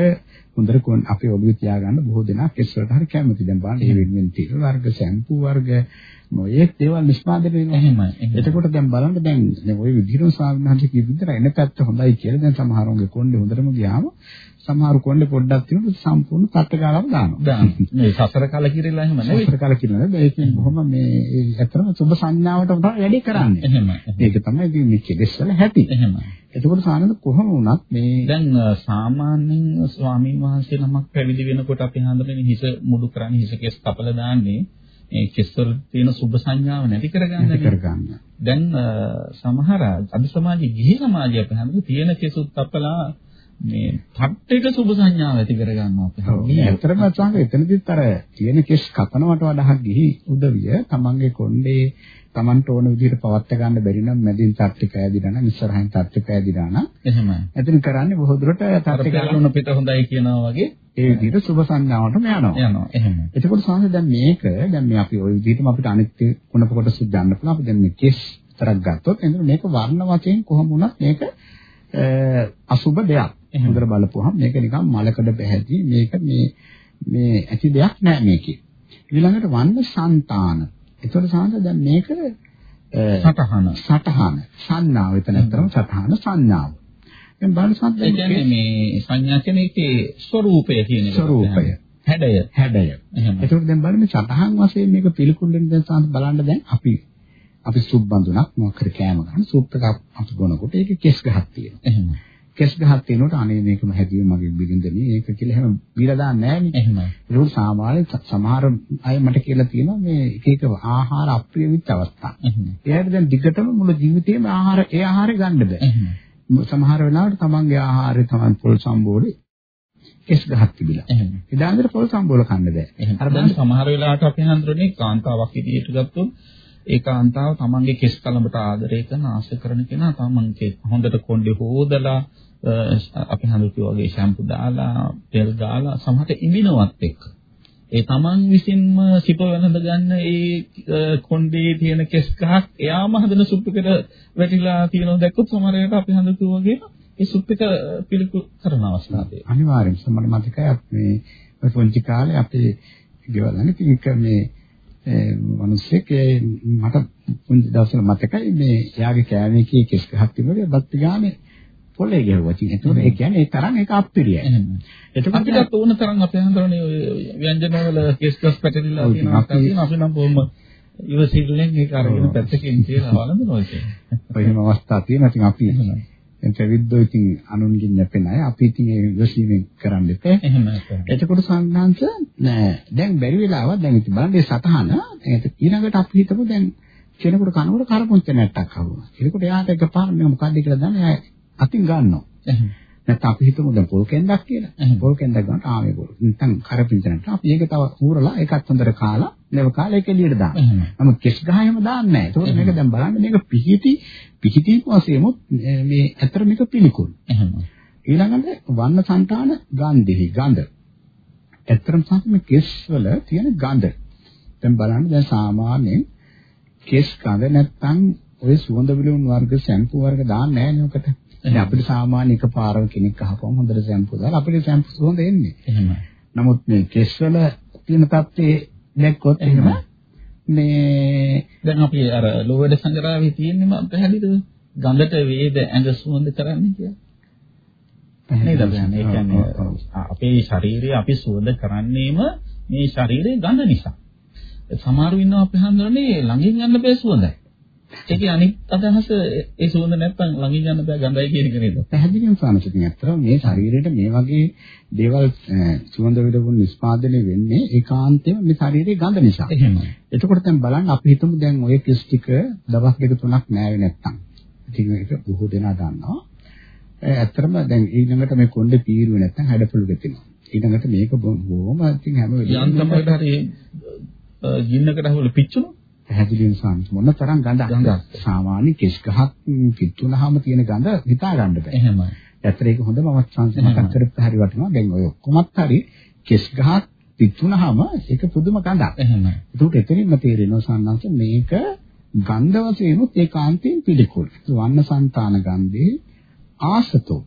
හොඳට අපේ ඔළුවේ තියාගන්න බොහෝ දෙනා කෙස් වලට හරි කැමති. දැන් බලන්න මේ වෙනුවෙන් තෙල් වර්ග, ෂැම්පූ වර්ග මොයේ දේවල් නිෂ්පාදනය වෙනවා. එහෙමයි. එතකොට දැන් බලන්න දැන් ওই විදිහටම සාමාන්‍යයෙන් කිය විදිහට එන පැත්ත හොඳයි කියලා දැන් සමහරුන්ගේ කොණ්ඩේ හොඳටම ගියාම සමහරු කොණ්ඩේ පොඩ්ඩක් තියෙනවා සම්පූර්ණ තට්ට ගාලා දානවා. දාන්න. මේ සසර කලකිරෙලා එහෙම නෙවෙයි. සතර කල නේද? ඒකෙන් බොහොම මේ ඇත්තටම සුබ සංඥාවට තමයි වැඩි කරන්නේ. එහෙමයි. ඒක තමයි ඉතින් මේ කෙලෙස් වල හැටි. එහෙමයි. එතකොට සානන්ද කොහොම වුණත් මේ දැන් සාමාන්‍යයෙන් ස්වාමීන් වහන්සේ නමක් පැවිදි වෙනකොට අපි හඳුනන්නේ හිස මුඩු කරන්නේ හිස කෙස් කපලා දාන්නේ ඒ කෙස් වල තියෙන සුබ සංඥාව නැති කරගන්නනේ. කරගන්න. දැන් සමහර අද සමාජයේ ගිහි සමාජය අපි හඳුනන තියෙන කෙසුත් කපලා මේ පට්ටේක සුබ සංඥාව ඇති කරගන්නවා අපි ඔව්. හඳුනන්නේ. ඇත්තටම අසංග එතනදිත් අර තියෙන කෙස් කපනවට වඩා ගිහි උදවිය තමන්ගේ කොණ්ඩේ තමන්ට ඕන විදිහට පවත් ගන්න බැරි නම් මැදින් තට්ටි පෑදිනා නම් ඉස්සරහින් තට්ටි පෑදිනා නම් එහෙමයි. එතන කරන්නේ බොහෝ දුරට තට්ටි ගන්න පිට හොඳයි කියනවා වගේ ඒ විදිහට සුභ සංඥාවටම යනවා. යනවා. එහෙම. එතකොට සාහස දැන් මේක දැන් මේ අපි ওই විදිහටම අපිට අනිත්‍ය කුණප කොටස ගන්න පුළුවන්. අපි දැන් මේ කෙස් තරක් ගත්තොත් එතන මේක වර්ණ වශයෙන් කොහොම වුණත් මේක අසුබ දෙයක්. එහෙම හොඳට බලපුවහම මේක නිකන් මලකඩ පැහැදී මේක මේ මේ ඇති දෙයක් නෑ මේකේ. ඊළඟට වන්න సంతාන. ඒතකොට සාන්ත දැන් මේක සතහන සතහන සංඥාව එතන අතරම සතහන සංඥාව. දැන් බලසත් ඒ කියන්නේ මේ සංඥා කියන එකේ ස්වરૂපය කියන එක. ස්වરૂපය. හැඩය. හැඩය. ඒතකොට දැන් බලන්න සතහන් වශයෙන් මේක පිළිකුල්ලෙන් දැන් සාන්ත බලන්න දැන් අපි අපි සුබ් බඳුනක් මොකද කෑම ගන්න සුප් එකක් අතු බොනකොට ඒක කෙස් ගහක් තියෙනවා. එහෙමයි. කෙස් ගහක් තියෙනකොට අනේ මේකම හැදුවේ මගේ බිරිඳනේ ඒක කියලා එහෙම බීලා දාන්නේ නැහැ නේ. එහෙමයි. ඒක සාමාන්‍ය සමහර අය මට කියලා තියෙනවා මේ එක එක ආහාර අප්‍රිය වෙච්ච අවස්ථා. එහෙම. එයාට දැන් දිගටම මුළු ජීවිතේම ආහාර ඒ ආහාරය ගන්න බෑ. එහෙම. සමහර වෙලාවට තමන්ගේ ආහාරය තමන් පොල් සම්බෝලේ කෙස් ගහක් තිබිලා. එහෙම. එදාන්දර පොල් සම්බෝල කන්න බෑ. අර දැන් සමහර වෙලාවට අපි හඳුරන්නේ කාන්තාවක් විදියට ගත්තොත් ඒ කාන්තාව තමන්ගේ කෙස් කලඹට ආදරය කරන ආශ කරන කෙනා තමන්ගේ හොඳට කොණ්ඩේ හොදලා අපි හඳුකිය වගේ ෂැම්පු දාලා තෙල් දාලා සමහරට ඉඹිනවත් එක්ක. ඒ තමන් විසින්ම සිප වෙනඳ ගන්න ඒ කොණ්ඩේ තියෙන කෙස් ගහක් එයාම හදන සුප් එකට වැටිලා තියෙනවා දැක්කොත් සමහර වෙලාවට අපි හඳුකිය වගේ ඒ සුප් එක පිළිකුල් කරන අවස්ථා තියෙනවා අනිවාර්යෙන් සම්මත මතකයි අපි මේ පොන්චි කාලේ අපේ ගෙවල් ළඟ තියක මේ මිනිස්සෙක් මට පුංචි දවසක මතකයි මේ එයාගේ කෑමේකී කෙස් ගහක් තිබුණේ බත් ගානේ පොළේ ගැහුවා ඒතකොට ඒ කියන්නේ ඒ තරම් ඒක අප්පිරියයි. එතකොට අපිට ඕන තරම් අපේ හන්දරනේ ව්‍යංජන වල කෙස් ගස් පැටලිලා තියෙනවා. තියෙන අපි නම් බොහොම ඉවසිල්ලෙන් ඒක අරගෙන පැත්තකින් තියලා වළඳනවා ඉතින්. එහෙම අවස්ථා තියෙනවා. ඉතින් අපි එතෙවිද්දෝ ඉතින් අනුන්ගෙන් නැපෙන අය අපි ඉතින් ඒ විශ්ීමෙන් කරන්න එපා. එහෙම එතකොට සංඝාංශ නෑ. දැන් බැරි වෙලාවක් දැන් ඉතින් බලන්න ඒ සතහන ඊළඟට අපි හිතමු දැන් කෙනෙකුට කනකොට කරපොන්ච නැට්ටක් අහුවා. ඒකට එයාට එකපාර මේ මොකද්ද කියලා දන්නේ එයා අතින් ගන්නවා. නැත්නම් අපි හිතමු දැන් පොල් කෙන්දක් කියලා. පොල් කෙන්දක් ගන්නට ආවේ පොල්. නැත්නම් කරපින්චනට අපි ඒක තව ඌරලා ඒකත් හොඳට කාලා නේව කාලා ඒක එළියට දානවා. නමුත් කෙස් ගහයම දාන්නේ නැහැ. ඒකෝට මේක දැන් බලන්න මේක පිහිටි පිහිටි වශයෙන්මුත් මේ ඇතර මේක පිළිකුල්. ඊළඟට වන්න సంతාන ගන්ධෙහි ගඳ. ඇත්තටම තමයි කෙස් වල තියෙන ගඳ. දැන් බලන්න දැන් සාමාන්‍යයෙන් කෙස් ගඳ නැත්තම් ඔය සුවඳ විලවුන් වර්ග ෂැම්පූ වර්ග දාන්නේ නැහැ නේ ඔකට. දැන් අපිට සාමාන්‍ය එකපාරව කෙනෙක් අහපුවම හොඳට ෂැම්පූ දාලා අපිට ෂැම්පූ සුවඳ එන්නේ. එහෙමයි. නමුත් මේ කෙස් වල තියෙන තත්ත්වයේ දැක්කොත් එහෙම මේ දැන් අපි අර ලෝවැඩ සංග්‍රහයේ තියෙන්නේ මම පැහැදිලිද ගඳට වේද ඇඟ සුවඳ කරන්නේ කියලා. නේද කියන්නේ ඒ කියන්නේ අපේ ශරීරය අපි සුවඳ කරන්නේම මේ ශරීරයේ ගඳ නිසා. සමහරු ඉන්නවා අපි හඳුනන්නේ ළඟින් යන්න බෑ සුවඳයි. ඒකේ අනිත් අදහස ඒ සුවඳ නැත්තම් ළඟින් යන්න බෑ ගඳයි කියන එක නේද? පැහැදිලිවම සාමසිතින් අත්‍තරම මේ ශරීරයට මේ වගේ දේවල් සුවඳ විලවුන් නිස්පාදනය වෙන්නේ ඒකාන්තයෙන්ම මේ ශරීරයේ ගඳ නිසා. එහෙමයි. එතකොට දැන් බලන්න අපි හිතමු දැන් ඔය කිස් ටික දවස් දෙක තුනක් නෑවේ නැත්තම්. ඉතින් ඒක බොහෝ දෙනා දන්නවා. ඇත්තටම දැන් ඊළඟට මේ කොණ්ඩේ පීරුවේ නැත්තම් හැඩපොළු ගෙතිනවා. ඊළඟට මේක බොහොම ඉතින් හැම වෙලේම යන්තමකට හරි ගින්නකට හවල පිච්චුණා පැහැදිලිවම සාමිත මොන තරම් ගඳක් සාමාන්‍ය කෙස් ගහක් පිටුනහම තියෙන ගඳ හිතා ගන්න බෑ. එහෙමයි. ඇත්තට ඒක හොඳම අවස්ථාවක් මතක් කරපු හරි වටිනවා. දැන් ඔය ඔක්කොමත් හරි කෙස් ගහක් පිටුනහම ඒක පුදුම ගඳක්. එහෙමයි. ඒකට එතනින්ම තේරෙනවා සම්නංශ මේක ගන්ධ වශයෙන් උත් ඒකාන්තයෙන් පිළිකුල්. වන්න సంతාන ගන්ධේ ආසතෝ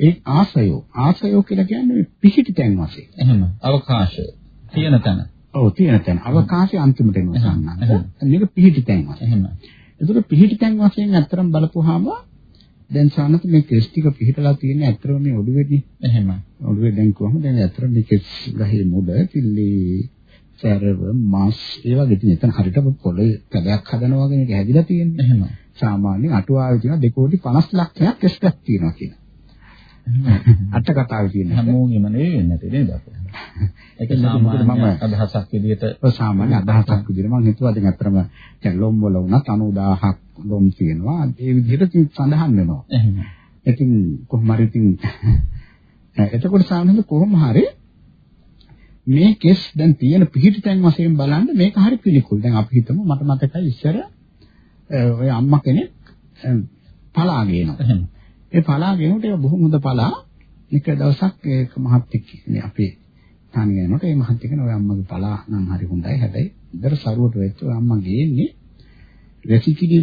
ඒ ආසයෝ ආසයෝ කියලා කියන්නේ පිහිටි තැන් වශයෙන්. එහෙම. අවකාශය. තියෙන තැන. ඔව් තියෙන තැන. අවකාශය අන්තිමට එනවා සම්මාන. මේක පිහිටි තැන් වශයෙන්. ඒතර පිහිටි තැන් වශයෙන් අත්‍තරම් බලපුවාම දැන් සානත මේ කෙස් ටික පිහිටලා තියෙන අත්‍තරම මේ ඔළුවේදී. එහෙම. ඔළුවේ දැන් කොහොමද දැන් අත්‍තරම මේ කෙස් ගහේ මුඩ පිල්ලි සැරව මාස් ඒ වගේ තියෙන. එතන හරියට පොළොවේ කැදයක් හදනවා වගේ මේක හැදිලා තියෙන්නේ. එහෙම. සාමාන්‍යයෙන් අටුවාවේ තියෙන 2 කෝටි 50 ලක්ෂයක් කෙස් ගස් තියෙනවා කියන. අට කතාවේ තියෙන හැමෝගෙම නෙවෙයි නැති නේද? ඒක සාමාන්‍ය අදහසක් විදිහට සාමාන්‍ය අදහසක් විදිහට මම හිතුවා දැන් අත්‍තරම දැන් ලොම් වල වුණත් 90000ක් ලොම් තියෙනවා. ඒ විදිහට සඳහන් වෙනවා. එහෙම. ඉතින් කොහොම හරි ඉතින් එතකොට සාමාන්‍යයෙන් කොහොම හරි මේ කෙස් දැන් තියෙන පිහිටි තැන් වශයෙන් බලන්න මේක හරි පිළිකුල්. දැන් අපි හිතමු මට මතකයි ඉස්සර ඔය අම්මා කෙනෙක් පලා ගේනවා. ඒ පලා ගෙනුට ඒක බොහොම හොඳ පලා. එක දවසක් ඒක මහත්ෙක් මේ අපේ තානිය යනකොට ඒ මහත්ය කියන ඔය අම්මගේ පලා නම් හරි හොඳයි හැබැයි ඉතර සරුවට වෙච්ච ඔය අම්මා ගේන්නේ රෙසිකිඩි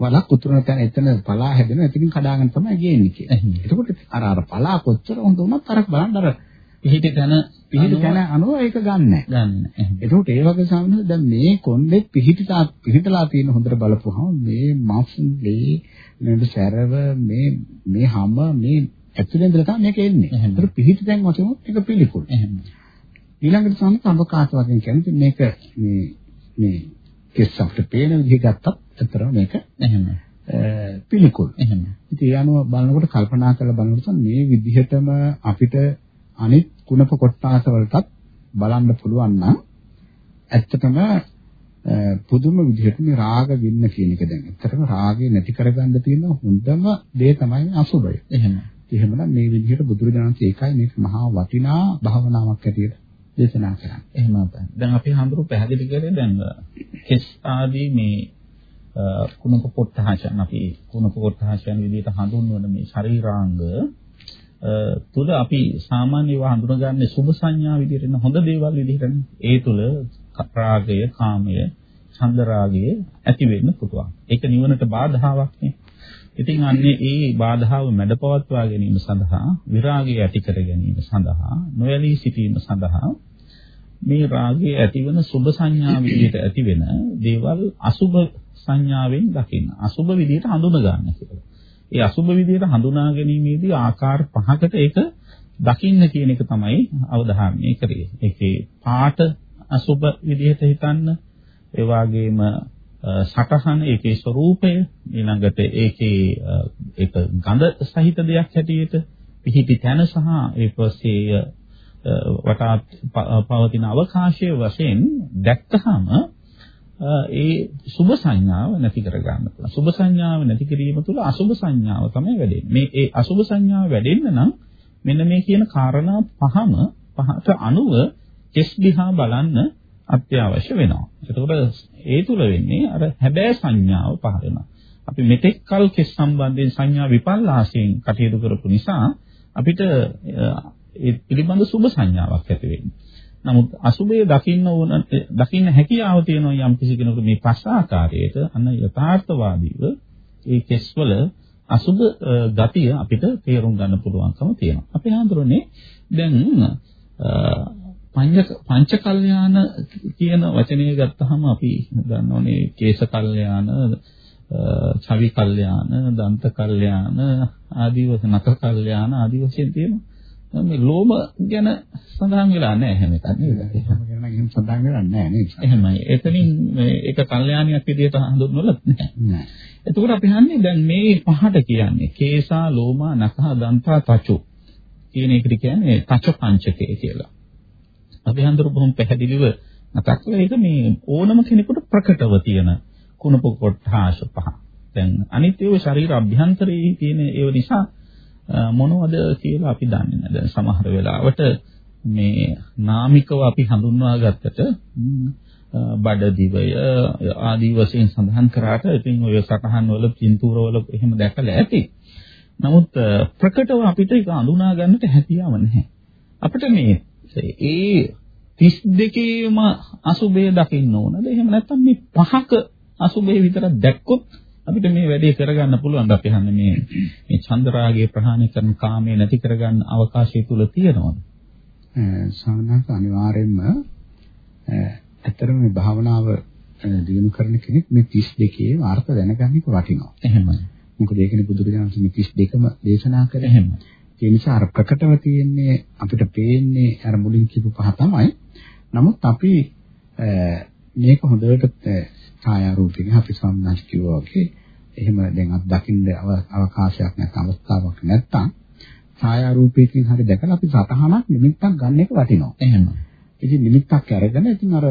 වලක් උතුරන තැන එතන පලා හැදෙනවා එතකින් කඩාගෙන තමයි ගේන්නේ කියලා. එතකොට අර අර පලා කොච්චර හොඳ වුණත් අර බලන්න අර පිහිටි තැන පිහිටි තැන අනුව ඒක ගන්නෑ. ගන්න. එතකොට ඒ වගේ සාමාන්‍යයෙන් දැන් මේ කොණ්ඩේ පිහිටිලා පිහිටලා තියෙන හොඳට බලපුවහම මේ මස් මේ නේද සැරව මේ මේ හැම මේ ඇතුලේ ඉඳලා තමයි මේක එන්නේ. ඒතර පිහිටි තැන් වශයෙන් ඒක පිළිකුල්. ඊළඟට තමයි සම්බකාත වශයෙන් කියන්නේ මේක මේ මේ කෙස් අපිට පේන විදිහ ගත්තත් අතර මේක එහෙම. පිළිකුල්. එහෙම. ඉතින් ඒ අනුව බලනකොට කල්පනා කරලා බලනකොට මේ විදිහටම අපිට අනිත් කුණප කොට්ටාස වලටත් බලන්න පුළුවන් නම් ඇත්තටම පුදුම විදිහට මේ රාග වින්න කියන එක දැන් ඇත්තටම රාගය නැති කරගන්න තියෙන හොඳම දේ තමයි අසුබය. එහෙම. එහෙමනම් මේ විදිහට බුදුරජාණන් ඒකයි මේක මහා වටිනා භාවනාවක් ඇටියට දේශනා කරන්නේ. එහෙම අපේ. දැන් අපි හඳුරු පැහැදිලි කරේ දැන් කෙස් ආදී මේ කුණක පොට්ටහසන් අපි කුණක පොට්ටහසන් විදිහට හඳුන්වන මේ ශරීරාංග තුල අපි සාමාන්‍යව හඳුනගන්නේ සුභ සංඥා විදිහට න හොඳ දේවල් විදිහටනේ. ඒ තුල රාගය, කාමය, ඡන්ද රාගය ඇති වෙන්න පුළුවන්. ඒක නිවනට බාධාවක් නේ. ඉතින් අන්නේ ඒ බාධාව මැඩපවත්වා ගැනීම සඳහා විරාගය ඇති කර ගැනීම සඳහා නොයලී සිටීම සඳහා මේ රාගයේ ඇතිවන සුභ සංඥා විදිහට ඇතිවෙන දේවල් අසුභ සංඥාවෙන් දකින්න. අසුභ විදිහට හඳුන ගන්න කියලා. ඒ අසුභ විදිහට හඳුනා ගැනීමේදී ආකාර පහකට ඒක දකින්න කියන එක තමයි අවධාරණය කරේ. ඒකේ පාට අසුභ විදිහට හිතන්න, ඒ වගේම සටහන ඒකේ ස්වરૂපය ඊළඟට ඒකේ ඒක ගඳ සහිත දෙයක් හැටියට පිහිටි තැන සහ ඒ පස්සේ වටා පවතින අවකාශය වශයෙන් දැක්කහම ඒ සුභ සංඥාව නැති කර ගන්න පුළුවන්. සුභ සංඥාව නැති කිරීම තුළ අසුභ සංඥාව තමයි වැඩෙන්නේ. මේ ඒ අසුභ සංඥාව වැඩෙන්න නම් මෙන්න මේ කියන කාරණා පහම පහට අනුව කෙස් දිහා බලන්න අත්‍යවශ්‍ය වෙනවා. එතකොට ඒ තුල වෙන්නේ අර හැබෑ සංඥාව පහ වෙනවා. අපි මෙතෙක් කල් කෙස් සම්බන්ධයෙන් සංඥා විපල්ලාසයෙන් කටයුතු කරපු නිසා අපිට ඒ පිළිබඳ සුභ සංඥාවක් ඇති වෙන්නේ. නමුත් අසුභය දකින්න ඕන දකින්න හැකියාව තියෙන යම් කිසි කෙනෙකුට මේ පස් ආකාරයට අන්න යථාර්ථවාදීව ඒ කෙස්වල අසුභ ගතිය අපිට තේරුම් ගන්න පුළුවන්කම තියෙනවා. අපි හඳුරන්නේ දැන් පංච පංච කල්යාණ කියන වචනය ගත්තහම අපි දන්නෝනේ කේශ කල්යාණ, චවි කල්යාණ, දන්ත කල්යාණ ආදී වශයෙන් නක කල්යාණ ආදී වශයෙන් තියෙනවා. මේ ලෝම ගැන සඳහන් වෙලා නැහැ හැම එකක් නේද? එහෙම ගැන එහෙම සඳහන් වෙලා නැහැ නේද? එහෙමයි. එතනින් මේ ඒක කල්යාණියක් විදිහට හඳුන්වලත් නැහැ. එතකොට අපි හන්නේ දැන් මේ පහට කියන්නේ කේසා ලෝමා නඛා දන්තා තචු කියන එකට කියන්නේ තච පංචකය කියලා. අපි හඳුරු බොහොම පැහැදිලිව මතක් කළා ඒක මේ ඕනම කෙනෙකුට ප්‍රකටව තියෙන කුණප කොටාශ පහ. දැන් අනිත් ඒවා ශරීර අභ්‍යන්තරයේ තියෙන ඒව නිසා මොනවද කියලා අපි දන්නේ නැහැ. දැන් සමහර වෙලාවට මේ නාමිකව අපි හඳුන්වා ගත්තට බඩ දිවය ආදී වශයෙන් සඳහන් කරාට ඉතින් ඔය සටහන් වල පින්තූර වල එහෙම දැකලා ඇති. නමුත් ප්‍රකටව අපිට ඒක අඳුනා ගන්නට හැකියාව නැහැ. අපිට මේ ඒ 32ේම අසුබය දකින්න ඕනද? එහෙම නැත්නම් මේ පහක අසුබය විතරක් දැක්කොත් අපිට මේ වැඩේ කරගන්න පුළුවන් අපි හන්නේ මේ මේ චන්ද්‍රාගයේ ප්‍රහාණය කරන කාමයේ නැති කරගන්න අවකාශය තුල තියෙනවද? සාමාන්‍යයෙන් අනිවාර්යයෙන්ම ඇත්තටම මේ භාවනාව දිනු කරන කෙනෙක් මේ 32 අර්ථ දැනගන්න එක වටිනවා. එහෙමයි. මොකද ඒකනේ බුදුරජාණන් මේ 32ම දේශනා කරේ. එහෙමයි. ඒ නිසා අර ප්‍රකටව තියෙන්නේ අපිට පේන්නේ අර මුලින් කියපු පහ තමයි. නමුත් අපි මේක හොඳට ඡායා රූපිනේ අපි සම්මාස් කිව්වා වගේ එහෙම දැන් අත් දකින්න අවකාශයක් නැත්නම් අවස්ථාවක් නැත්නම් ඡායා රූපයකින් හරි දැකලා අපි සතහනක් නිමිත්තක් ගන්න එක වටිනවා. එහෙම. ඉතින් නිමිත්තක් අරගෙන ඉතින් අර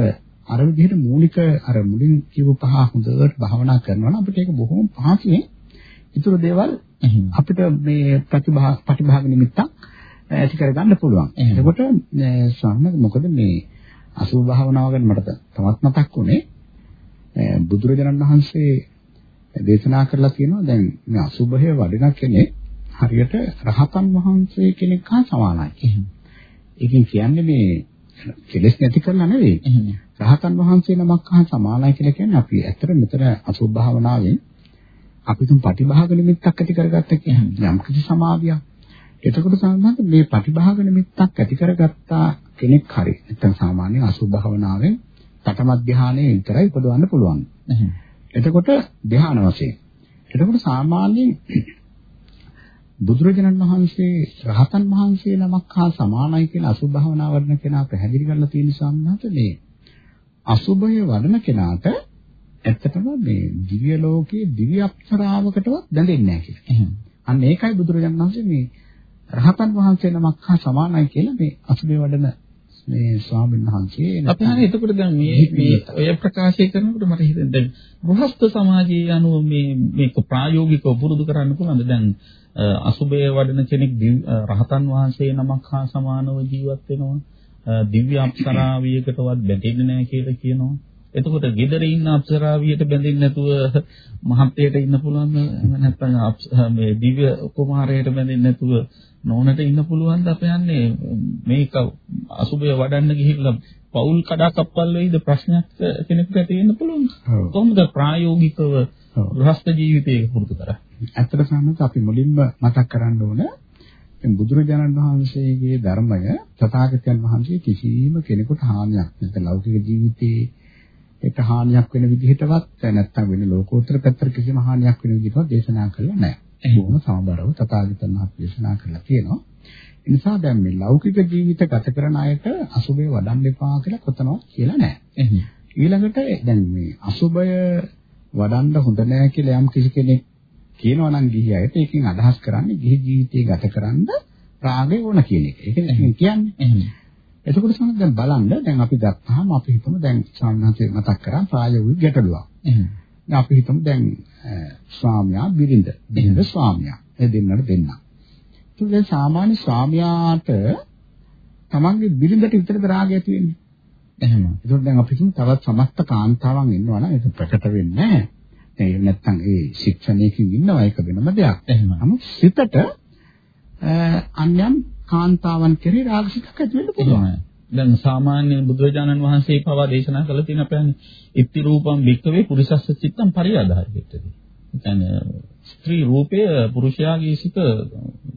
අර විදිහට මූලික අර මුලින් කියපු පහ හොඳට භාවනා කරනවා නම් අපිට ඒක බොහොම පහසුවෙන් ඊටු දේවල් අපිට මේ ප්‍රතිභා ප්‍රතිභාග නිමිත්තක් ඇති කරගන්න පුළුවන්. එතකොට ස්වාමීන් මොකද මේ අසුභ භාවනාව ගැන මට තවත් මතක් වුණේ බුදුරජාණන් වහන්සේ දේශනා කරලා තියෙනවා දැන් මේ අසුභය වඩන කෙනෙක් හරියට රහතන් වහන්සේ කෙනෙක් හා සමානයි. ඒකෙන් කියන්නේ මේ කෙලෙස් නැති කරලා නෙවෙයි. රහතන් වහන්සේ නමක් හා සමානයි කියලා කියන්නේ අපි ඇත්තට මෙතන අසුභ භාවනාවෙන් අපි තුන් ප්‍රතිභාග නිමිත්තක් ඇති කරගත්ත කියන්නේ යම් කිසි සමාධියක්. එතකොට සාමාන්‍යයෙන් මේ ප්‍රතිභාග නිමිත්තක් ඇති කරගත්තා කෙනෙක් හරි. නැත්නම් සාමාන්‍ය අසුභ භාවනාවෙන් තටම ධානයේ විතරයි උපදවන්න පුළුවන්. එතකොට ධාන වශයෙන්. එතකොට සාමාන්‍යයෙන් බුදුරජාණන් වහන්සේ රහතන් වහන්සේ නමක් හා සමානයි කියන අසුභ භාවනා වඩන කෙනා පැහැදිලි කරලා තියෙන සම්මත මේ අසුභය වඩන කෙනාට ඇත්තටම මේ දිව්‍ය ලෝකයේ දිව්‍ය අප්සරාවකටවත් දැඳෙන්නේ නැහැ කියලා. අන්න ඒකයි බුදුරජාණන් වහන්සේ මේ රහතන් වහන්සේ නමක් හා සමානයි කියලා මේ අසුභය වඩන මේ ස්වාමීන් වහන්සේ අපි හරිය එතකොට දැන් මේ මේ ඔය ප්‍රකාශය කරනකොට මට හිතෙන්නේ දැන් ගෘහස්ත සමාජයේ අනුව මේ මේක ප්‍රායෝගිකව පුරුදු කරන්න පුළුවන්ද? දැන් අසුබය වඩන කෙනෙක් රහතන් වහන්සේ නමක් හා සමානව ජීවත් වෙනවා. දිව්‍ය අප්සරාවියකටවත් බැඳෙන්නේ නැහැ කියලා කියනවා. එතකොට ගෙදර ඉන්න අප්සරාවියට බැඳෙන්නේ නැතුව මහත්යට ඉන්න පුළුවන් නැත්නම් මේ දිව්‍ය කුමාරයට බැඳෙන්නේ නැතුව නෝනට ඉන්න පුළුවන්ද අප යන්නේ? මේක අසුබය වඩන්න ගිහිල්ලා පෞල් කඩා කප්පල් වෙයිද ප්‍රශ්නයක් කෙනෙකුට ඇති වෙන්න පුළුවන් කොහොමද ප්‍රායෝගිකව ගෘහස්ත ජීවිතයක පුරුදු කරන්නේ? ඇත්තට සම්මත අපි මුලින්ම මතක් කරන්න ඕන බුදුරජාණන් වහන්සේගේ ධර්මය තථාගතයන් වහන්සේ කිසිම කෙනෙකුට හානියක් නැත්නම් ලෞකික ජීවිතයේ ඒක හානියක් වෙන විදිහටවත් නැත්නම් වෙන ලෝකෝත්තර පැත්තට කිසිම හානියක් වෙන විදිහටවත් දේශනා කළා නැහැ. බොහොම සමබරව තථාගතයන් වහන්සේ දේශනා කළා තියෙනවා. ඒ නිසා දැන් මේ ලෞකික ජීවිත ගත කරන අයට අසුබය වඩන්න එපා කියලා කොතනවත් කියලා නැහැ. ඊළඟට දැන් මේ අසුබය වඩන්න හොඳ නැහැ කියලා යම් කිසි කෙනෙක් කියනවා නම් ගිහි අයට ඒකෙන් අදහස් කරන්නේ ගිහි ජීවිතය ගත කරන්න රාගය ඕන කියන එක. ඒක කියන්නේ. එතකොට සමහර දැන් බලන්න දැන් අපි ගත්තාම අපි හිතමු දැන් ස්වාමීනාන්සේ මතක් කරා ප්‍රායෝගික ගැටලුවක්. දැන් අපි හිතමු දැන් ස්වාමියා බිරිඳ බිරිඳ ස්වාමියා ඒ දෙන්නට දෙන්න. ඒක දැන් සාමාන්‍ය ස්වාමියාට තමන්ගේ බිරිඳට විතරද රාගය ඇති වෙන්නේ. එහෙම. ඒකෝට දැන් අපි හිතමු තවත් සමස්ත කාන්තාවන් ඉන්නවා නම් ඒක ප්‍රකට වෙන්නේ නැහැ. ඒ නැත්තම් ඒ ශික්ෂණයකින් ඉන්නවා ඒක වෙනම දෙයක්. එහෙම. නමුත් සිතට අන්‍යම් කාන්තාවන් කෙරෙහි රාගසිතක් ඇති වෙන්න පුළුවන්. දැන් සාමාන්‍ය බුදුරජාණන් වහන්සේ පවා දේශනා කළ තියෙන අපයන් ඉත්ති රූපම් වික්කවේ පුරිසස්ස චිත්තම් පරියාදාරිතේ. කියන්නේ ස්ත්‍රී රූපය පුරුෂයාගේ සිත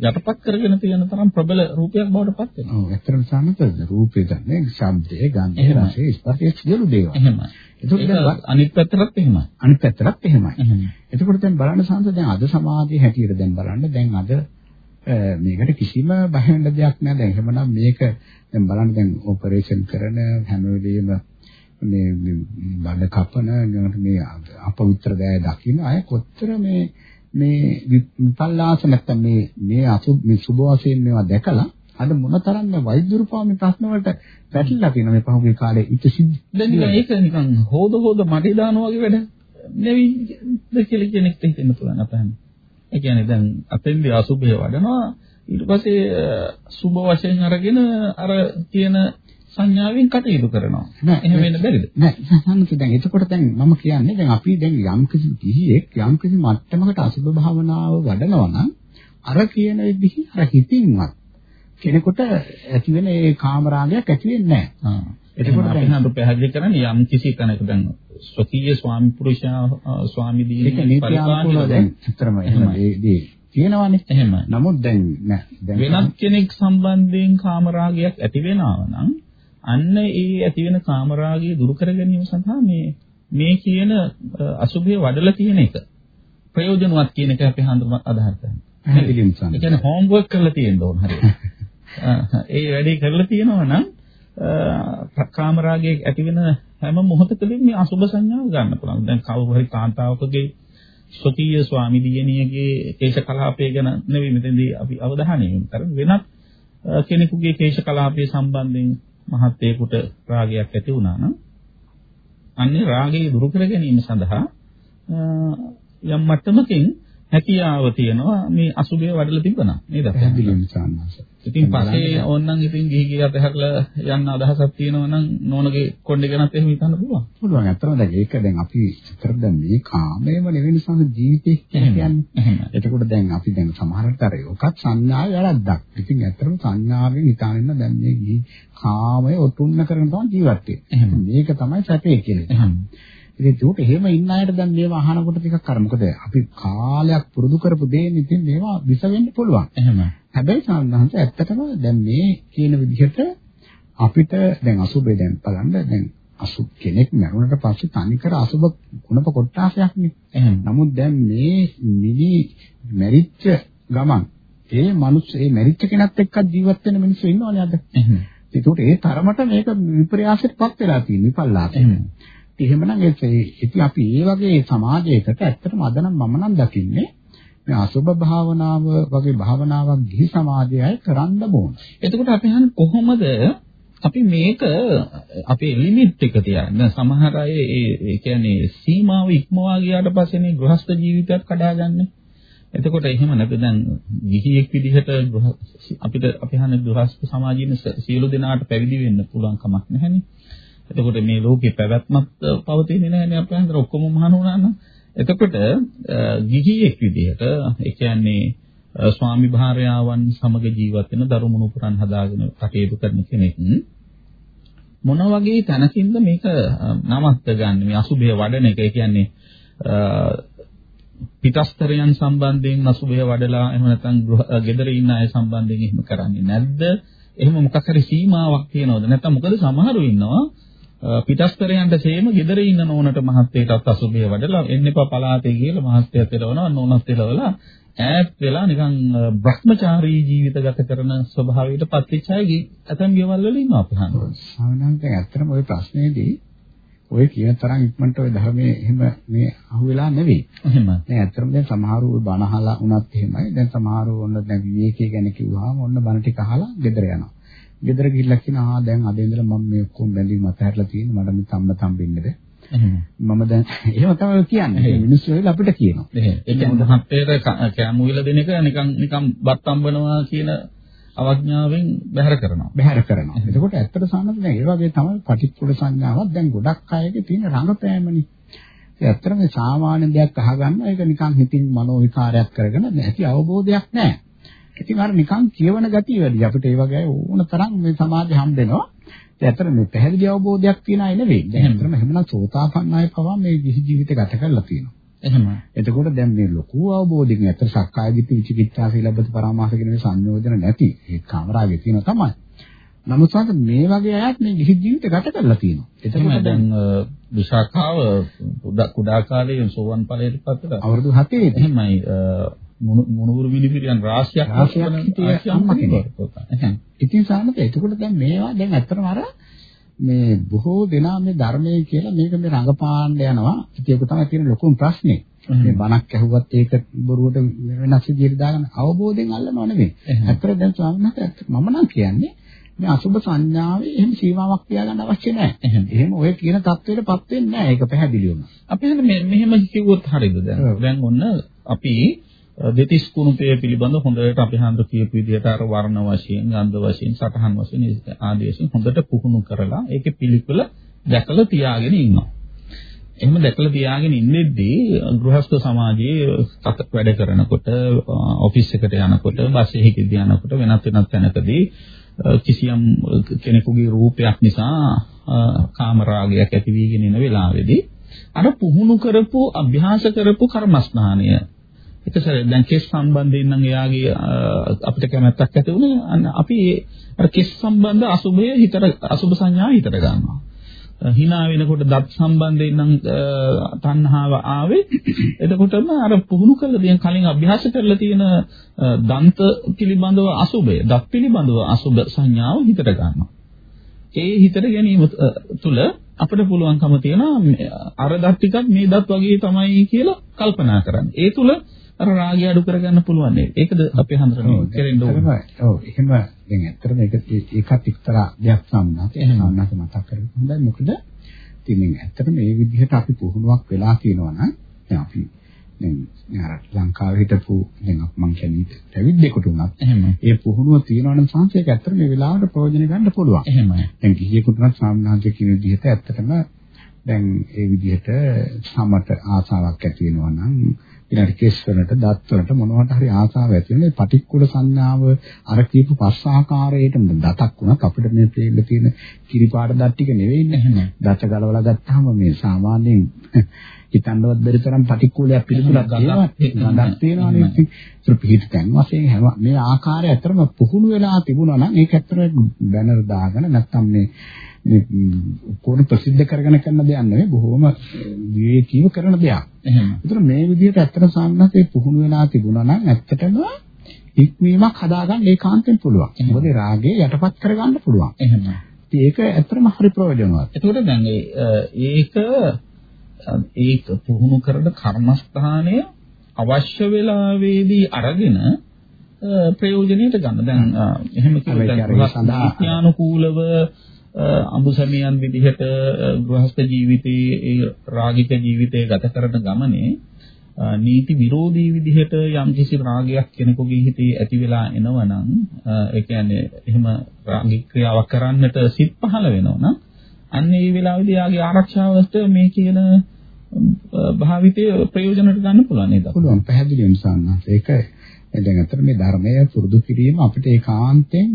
යටපත් කරගෙන තියෙන තරම් ප්‍රබල රූපයක් බවට පත් වෙනවා. ඔව් ඇත්තටම සාමත රූපය ගන්නේ ශබ්දය, ගන්ධය, රසය, ස්පර්ශය සියලු දේවල්. එහෙමයි. එතකොට අනිත් පැත්තටත් එහෙමයි. අනිත් පැත්තටත් එහෙමයි. එතකොට දැන් බලන්න සාන්ත දැන් අද සමාජයේ හැටියට දැන් බලන්න දැන් අද මේකට කිසිම බය වෙන්න දෙයක් නෑ. දැන් එහෙමනම් මේක දැන් බලන්න දැන් ඔපරේෂන් කරන හැම වෙලෙම මේ බඩ කපන මේ අපවිත්‍ර දෑ දකින්න අය කොච්චර මේ මේ විපල්ලාස නැත්තම් මේ මේ අසු මේ සුබ වශයෙන් මේවා දැකලා අද මොනතරම් වෛද්‍ය රූපාමේ ප්‍රශ්න වලට පැටලලා තියෙන මේ පහුගිය කාලේ ඉත සිද්ධ දැන් නිකන් ඒක නිකන් හොද හොද මඩේ දානවා වගේ වැඩ නෙවෙයිද කියලා කියන එක හිතෙන්න පුළුවන් අපහම. ඒ කියන්නේ දැන් අපෙන්දී අසුභය වඩනවා ඊට පස්සේ සුභ වශයෙන් අරගෙන අර කියන සංඥාවෙන් කටයුතු කරනවා. නෑ එහෙම වෙන්න බැරිද? නෑ සම්මත දැන් එතකොට දැන් මම කියන්නේ දැන් අපි දැන් යම් කිසි කිහියෙක් යම් කිසි මට්ටමකට අසුභ භාවනාව වඩනවා නම් අර කියන විදිහ අර හිතින්වත් කෙනෙකුට ඇති වෙන ඒ කාමරාගයක් ඇති වෙන්නේ නැහැ. එතකොට අපි හඳු පැහැදිලි කරන්නේ යම් කිසි කෙනෙක් දැන් ස්වකීය ස්වාමි පුරුෂයා ස්වාමි දීනේ පරිපාලනය දැන් ඇත්තම එහෙමයි. තියෙනවානේ. එහෙමයි. නමුත් දැන් නෑ. වෙනත් කෙනෙක් සම්බන්ධයෙන් කාමරාගයක් ඇති වෙනවා නම් අන්න ඒ ඇති වෙන කාමරාගය දුරු කර ගැනීම සඳහා මේ මේ කියන අසුභය වඩලා තියෙන එක ප්‍රයෝජනවත් කියන එක අපි හඳුම අදහස් කරනවා. පැහැදිලිවම සම්පූර්ණ. ඒ කියන්නේ හෝම්වර්ක් කරලා තියෙන්න ඕන හරියට. ඒ වැඩේ කරලා තියෙනවා නම් කාමරාගයේ ඇති වෙන හැම මොහොතකදීම මේ අසුභ සංඥාව ගන්න පුළුවන්. දැන් කවුරු හරි කාන්තාවකගේ ස්වකීය ස්වාමි දියණියගේ කේශ කලාපය ගැන නෙවෙයි මෙතෙන්දී අපි අවධානය යොමු කරන්නේ වෙනත් කෙනෙකුගේ කේශ කලාපය සම්බන්ධයෙන් මහත්යෙකුට රාගයක් ඇති වුණා නම් අන්නේ රාගය දුරු කර ගැනීම සඳහා යම් මට්ටමකින් හැකියාව තියෙනවා මේ අසුභය වඩලා තිබුණා නේද? පැහැදිලිවම සාන්නස. ඉතින් පස්සේ ඕන්නම් ඉතින් ගිහි ගිහි අතහැරලා යන්න අදහසක් තියෙනවා නම් නෝනගේ කොණ්ඩේ ගැනත් එහෙම හිතන්න පුළුවන්. පුළුවන්. අතරම දැන් ඒක දැන් අපි විතර දැන් මේ කාමයේම නෙවෙයි සංස ජීවිතේ කියන්නේ. එතකොට දැන් අපි දැන් සමහරට අර ඔකත් සංඥාවේ වැරද්දක්. ඉතින් ඇත්තටම සංඥාවෙන් හිතාගෙන දැන් මේ කාමය ඔතුන්න කරන තමයි ජීවත් වෙන්නේ. මේක තමයි සැපේ කියන්නේ. ඉතින් ඒක එහෙම ඉන්න අයට දැන් මේවා අහනකොට ටිකක් අර මොකද අපි කාලයක් පුරුදු කරපු දේ ඉතින් මේවා විස වෙන්න පුළුවන්. එහෙම. හැබැයි සාමාන්‍යයෙන් ඇත්තටම දැන් මේ කියන විදිහට අපිට දැන් අසුබේ දැන් බලන්න දැන් අසුබ කෙනෙක් මරුණට පස්සේ තනිකර අසුබ ගුණප කොටාසයක් නේ. එහෙම. නමුත් දැන් මේ මිනි මැරිච්ච ගමන් ඒ මිනිස් ඒ මැරිච්ච කෙනත් එක්ක ජීවත් වෙන මිනිස්සු ඉන්නවනේ අද. එහෙම. ඒකට ඒ තරමට මේක විපර්යාසයටපත් වෙලා තියෙන විපල්ලාසය. එහෙම. එහෙමනම් ඒ ඉතින් අපි ඒ වගේ සමාජයකට ඇත්තටම අද නම් මම නම් දකින්නේ මේ අසුබ භාවනාව වගේ භාවනාවක් ගිහි සමාජයයි කරන්න ඕන. එතකොට අපි හන් කොහොමද අපි මේක අපේ ලිමිට් එක තියන්න සමහර අය ඒ ඒ කියන්නේ සීමාව ඉක්මවා ගියාට පස්සේ මේ ගෘහස්ත ජීවිතයක් කඩාගන්නේ. එතකොට එහෙම නැත්නම් දැන් ගිහියෙක් විදිහට අපිට අපි හන්නේ ගෘහස්ත සමාජයේ සියලු දෙනාට පැවිදි වෙන්න පුළුවන් කමක් නැහැනේ. එතකොට මේ ලෝකේ පැවැත්මක් පවතින්නේ නැහැනේ අපේ හන්දර ඔක්කොම මහාන වුණා නම්. එතකොට ගිහියෙක් විදිහට ඒ කියන්නේ ස්වාමි භාර්යාවන් සමග ජීවත් වෙන දරුමුණු පුරන් හදාගෙන කටයුතු කරන කෙනෙක් මොන වගේ තැනකින්ද මේක නවත්ත ගන්න මේ අසුභය වඩන එක. ඒ කියන්නේ පිටස්තරයන් සම්බන්ධයෙන් අසුභය වඩලා එහෙම නැත්නම් ගෙදර ඉන්න අය සම්බන්ධයෙන් එහෙම කරන්නේ නැද්ද? එහෙම මොකක් හරි සීමාවක් තියනවද? නැත්නම් මොකද සමහරු ඉන්නවා පිටස්තරයන්ට සේම ගෙදර ඉන්න නෝනට මහත්තයටත් අසුභය වඩලා එන්න එපා පලාතේ කියලා මහත්තයත් එළවනවා නෝනත් එළවලා ඈත් වෙලා නිකන් භ්‍රමචාරී ජීවිත ගත කරන ස්වභාවයට පත්වෙච්ච අය ඇතම් ගෙවල් වල ඉන්නවා අපි හඳුනන. සාමාන්‍යයෙන් ඇත්තටම ওই ප්‍රශ්නේදී ඔය කියන තරම් ඉක්මනට ඔය ධර්මයේ එහෙම මේ අහුවෙලා නෙවෙයි. එහෙම. දැන් ඇත්තටම දැන් සමහරව බණ අහලා වුණත් එහෙමයි. දැන් සමහරව ඔන්න දැන් විවේකී ගැන කිව්වහම ඔන්න බණ ටික අහලා ගෙදර යනවා. ගෙදර ගිහිල්ලා කියනවා ආ දැන් අද ඉඳලා මම මේ ඔක්කොම බැඳීම් අතහැරලා තියෙනවා. මට මේ තම්බ තම්බෙන්නද මම දැන් එහෙම තමයි කියන්නේ. මිනිස්සු වෙලා අපිට කියනවා. ඒ කියන්නේ මහත්තයට කැමුවිල දෙන එක නිකන් නිකන් බත් තම්බනවා කියන අවඥාවෙන් බැහැර කරනවා. බැහැර කරනවා. එතකොට ඇත්තට සානත් දැන් ඒ වගේ තමයි පටිච්චුල සංඥාවක් දැන් ගොඩක් අයගේ තියෙන රඟපෑමනේ ඇත්තට මේ සාමාන්‍ය දෙයක් අහගන්න ඒක නිකන් හිතින් මනෝ විකාරයක් කරගෙන නැති අවබෝධයක් නැහැ ඉතින් අර නිකන් කියවන ගතිය වැඩි. අපිට ඒ වගේ ඕන තරම් මේ සමාජෙ හම්බෙනවා. ඇත්තට මේ පැහැදිලි අවබෝධයක් තියන අය නෙවෙයි. දැන් ඇත්තටම එහෙමනම් සෝතාපන්න අය පවා මේ ගිහි ජීවිත ගත කරලා තියෙනවා. එහෙම. එතකොට දැන් මේ ලොකු අවබෝධයකින් ඇත්තට සක්කාය දිට්ඨි විචිකිච්ඡා සීලබ්බත පරාමාස කියන මේ සංයෝජන නැති ඒ කාමරාගේ තියෙනවා තමයි. නමුත් සාක මේ වගේ අයත් මේ ගිහි ජීවිත ගත කරලා තියෙනවා. එතකොට දැන් විශාඛාව කුඩා කාලේ සෝවන් ඵලයට පත් අවුරුදු 7 එහෙමයි මොනවුරු මිනිපිරියන් රාශියක් රාශියක් ඉතින් සාමත එතකොට දැන් මේවා දැන් ඇත්තටම අර මේ බොහෝ දෙනා මේ ධර්මයේ කියලා මේක මේ රඟපාන්න යනවා. ඉතින් ඒක තමයි තියෙන ලොකුම ප්‍රශ්නේ. මේ බණක් ඇහුවත් ඒක බොරුවට වෙනස් විදිහට දාගන්න අවබෝධයෙන් අල්ලනව නෙමෙයි. ඇත්තට දැන් ස්වාමීන් වහන්සේ මම නම් කියන්නේ මේ අසුබ සංඥාවේ එහෙම සීමාවක් තියාගන්න අවශ්‍ය නැහැ. එහෙම ඔය කියන தത്വෙටපත් වෙන්නේ නැහැ. ඒක පැහැදිලි වුණා. අපි හඳ මෙහෙම කිව්වොත් හරියද දැන්? දැන් ඔන්න අපි දෙතිස් කුණුපය පිළිබඳ හොඳට අපි හන්ද කියපු විදිහට අර වර්ණ වශයෙන්, ගන්ධ වශයෙන්, සටහන් වශයෙන් ආදී වශයෙන් හොඳට පුහුණු කරලා ඒකේ පිළිකුල දැකලා තියාගෙන ඉන්නවා. එහෙම දැකලා තියාගෙන ඉන්නෙද්දී ගෘහස්ත සමාජයේ වැඩ කරනකොට, ඔෆිස් එකට යනකොට, බස් එකකදී යනකොට වෙනත් වෙනත් තැනකදී කිසියම් කෙනෙකුගේ රූපයක් නිසා කාමරාගයක් ඇති වීගෙන ඉන වෙලාවේදී අර පුහුණු කරපු අභ්‍යාස කරපු කර්මස්නානය එක සැරේ දැන් කෙස් සම්බන්ධයෙන් නම් එයාගේ අපිට කැමැත්තක් ඇති වුණේ අපි අර කෙස් සම්බන්ධ අසුභය හිතට අසුභ සංඥා හිතට ගන්නවා. hina වෙනකොට දත් සම්බන්ධයෙන් නම් තණ්හාව ආවේ එතකොටම අර පුහුණු කරලා දැන් කලින් අභ්‍යාස කරලා තියෙන දන්ත පිළිබඳව අසුභය දත් පිළිබඳව අසුභ සංඥාව හිතට ගන්නවා. ඒ හිතට ගැනීම තුළ අපිට පුළුවන්කම තියෙනවා අර දත් ටිකක් මේ දත් වගේ තමයි කියලා කල්පනා කරන්න. ඒ තුළ අර රාගය අඩු කරගන්න පුළුවන් නේද? ඒකද අපි හඳුනන්නේ කෙරෙන්න ඕනේ. ඔව් එහෙම දැන් ඇත්තටම ඒක ඒකත් එක්තරා දෙයක් සම්මත. එහෙනම් අන්නක මතක් කරගන්න හොඳයි. මොකද ඉතින් ඇත්තටම මේ විදිහට අපි පුහුණුවක් වෙලා තියෙනවා නම් දැන් අපි දැන් අර ලංකාවේ හිටපු දැන් මම කියන්නේ පැවිද්දෙකුට උනත් එහෙම. ඒ පුහුණුව තියෙනවා නම් සංසයක ඇත්තට මේ වෙලාවට ප්‍රයෝජන ගන්න පුළුවන්. එහෙමයි. දැන් ගිහියෙකුට නම් ස්වාමීනාන්සේ කියන විදිහට ඇත්තටම දැන් ඒ විදිහට සමට ආසාවක් ඇති වෙනවා නම් ඊළඟට කෙස් වලට දත් වලට මොනවට හරි ආසාව ඇති වෙන මේ පටික්කුල සංඥාව අර කියපු පස් ආකාරයට දතක් වුණත් අපිට මේ තේල්ල තියෙන කිරිපාට දත් ටික නෙවෙයි නේ. දත ගලවලා ගත්තාම මේ සාමාන්‍යයෙන් හිතන්නවත් බැරි තරම් පටික්කුලයක් පිළිතුරක්. ගඳක් තියෙනවා නේද? ඒක පිහිට තැන් වශයෙන් හැම මේ ආකාරය ඇත්තටම පුහුණු වෙලා තිබුණා නම් ඒක ඇත්තටම බැනර් දාගෙන නැත්තම් මේ මේ කොන ප්‍රසිද්ධ කරගෙන කරන දෙයක් නෙවෙයි බොහොම විවේකීව කරන දෙයක්. එහෙම. ඒතර මේ විදිහට ඇත්තට සාමාන්‍යයෙන් පුහුණු වෙලා තිබුණා නම් ඇත්තටම ඉක්මීමක් හදාගන්න ඒකාන්තයෙන් පුළුවන්. මොකද රාගය යටපත් කරගන්න පුළුවන්. එහෙම. ඒක ඇත්තටම හරි ප්‍රයෝජනවත්. එතකොට දැන් ඒක ඒක පුහුණු කරන කර්මස්ථානය අවශ්‍ය වෙලාවේදී අරගෙන ප්‍රයෝජනෙට ගන්න. දැන් එහෙම කිව්වොත් විඥානුකූලව අඹුසමියන් විදිහට ගෘහස්ත ජීවිතයේ ඒ රාගික ජීවිතය ගත කරන ගමනේ නීති විරෝධී විදිහට යම්කිසි රාගයක් කෙනෙකුගේ හිතේ ඇති වෙලා එනවනම් ඒ කියන්නේ එහෙම රාගික ක්‍රියාවක් කරන්නට සිත් පහළ වෙනවනම් අන්න ඒ වෙලාවේදී යාගේ ආරක්ෂාවට මේ කියන භාවිතය ප්‍රයෝජනට ගන්න පුළුවන් නේද? පුළුවන් පැහැදිලිවම සාන්නස්. ඒක දැන් අතර මේ ධර්මය පුරුදු කිරීම අපිට ඒකාන්තයෙන්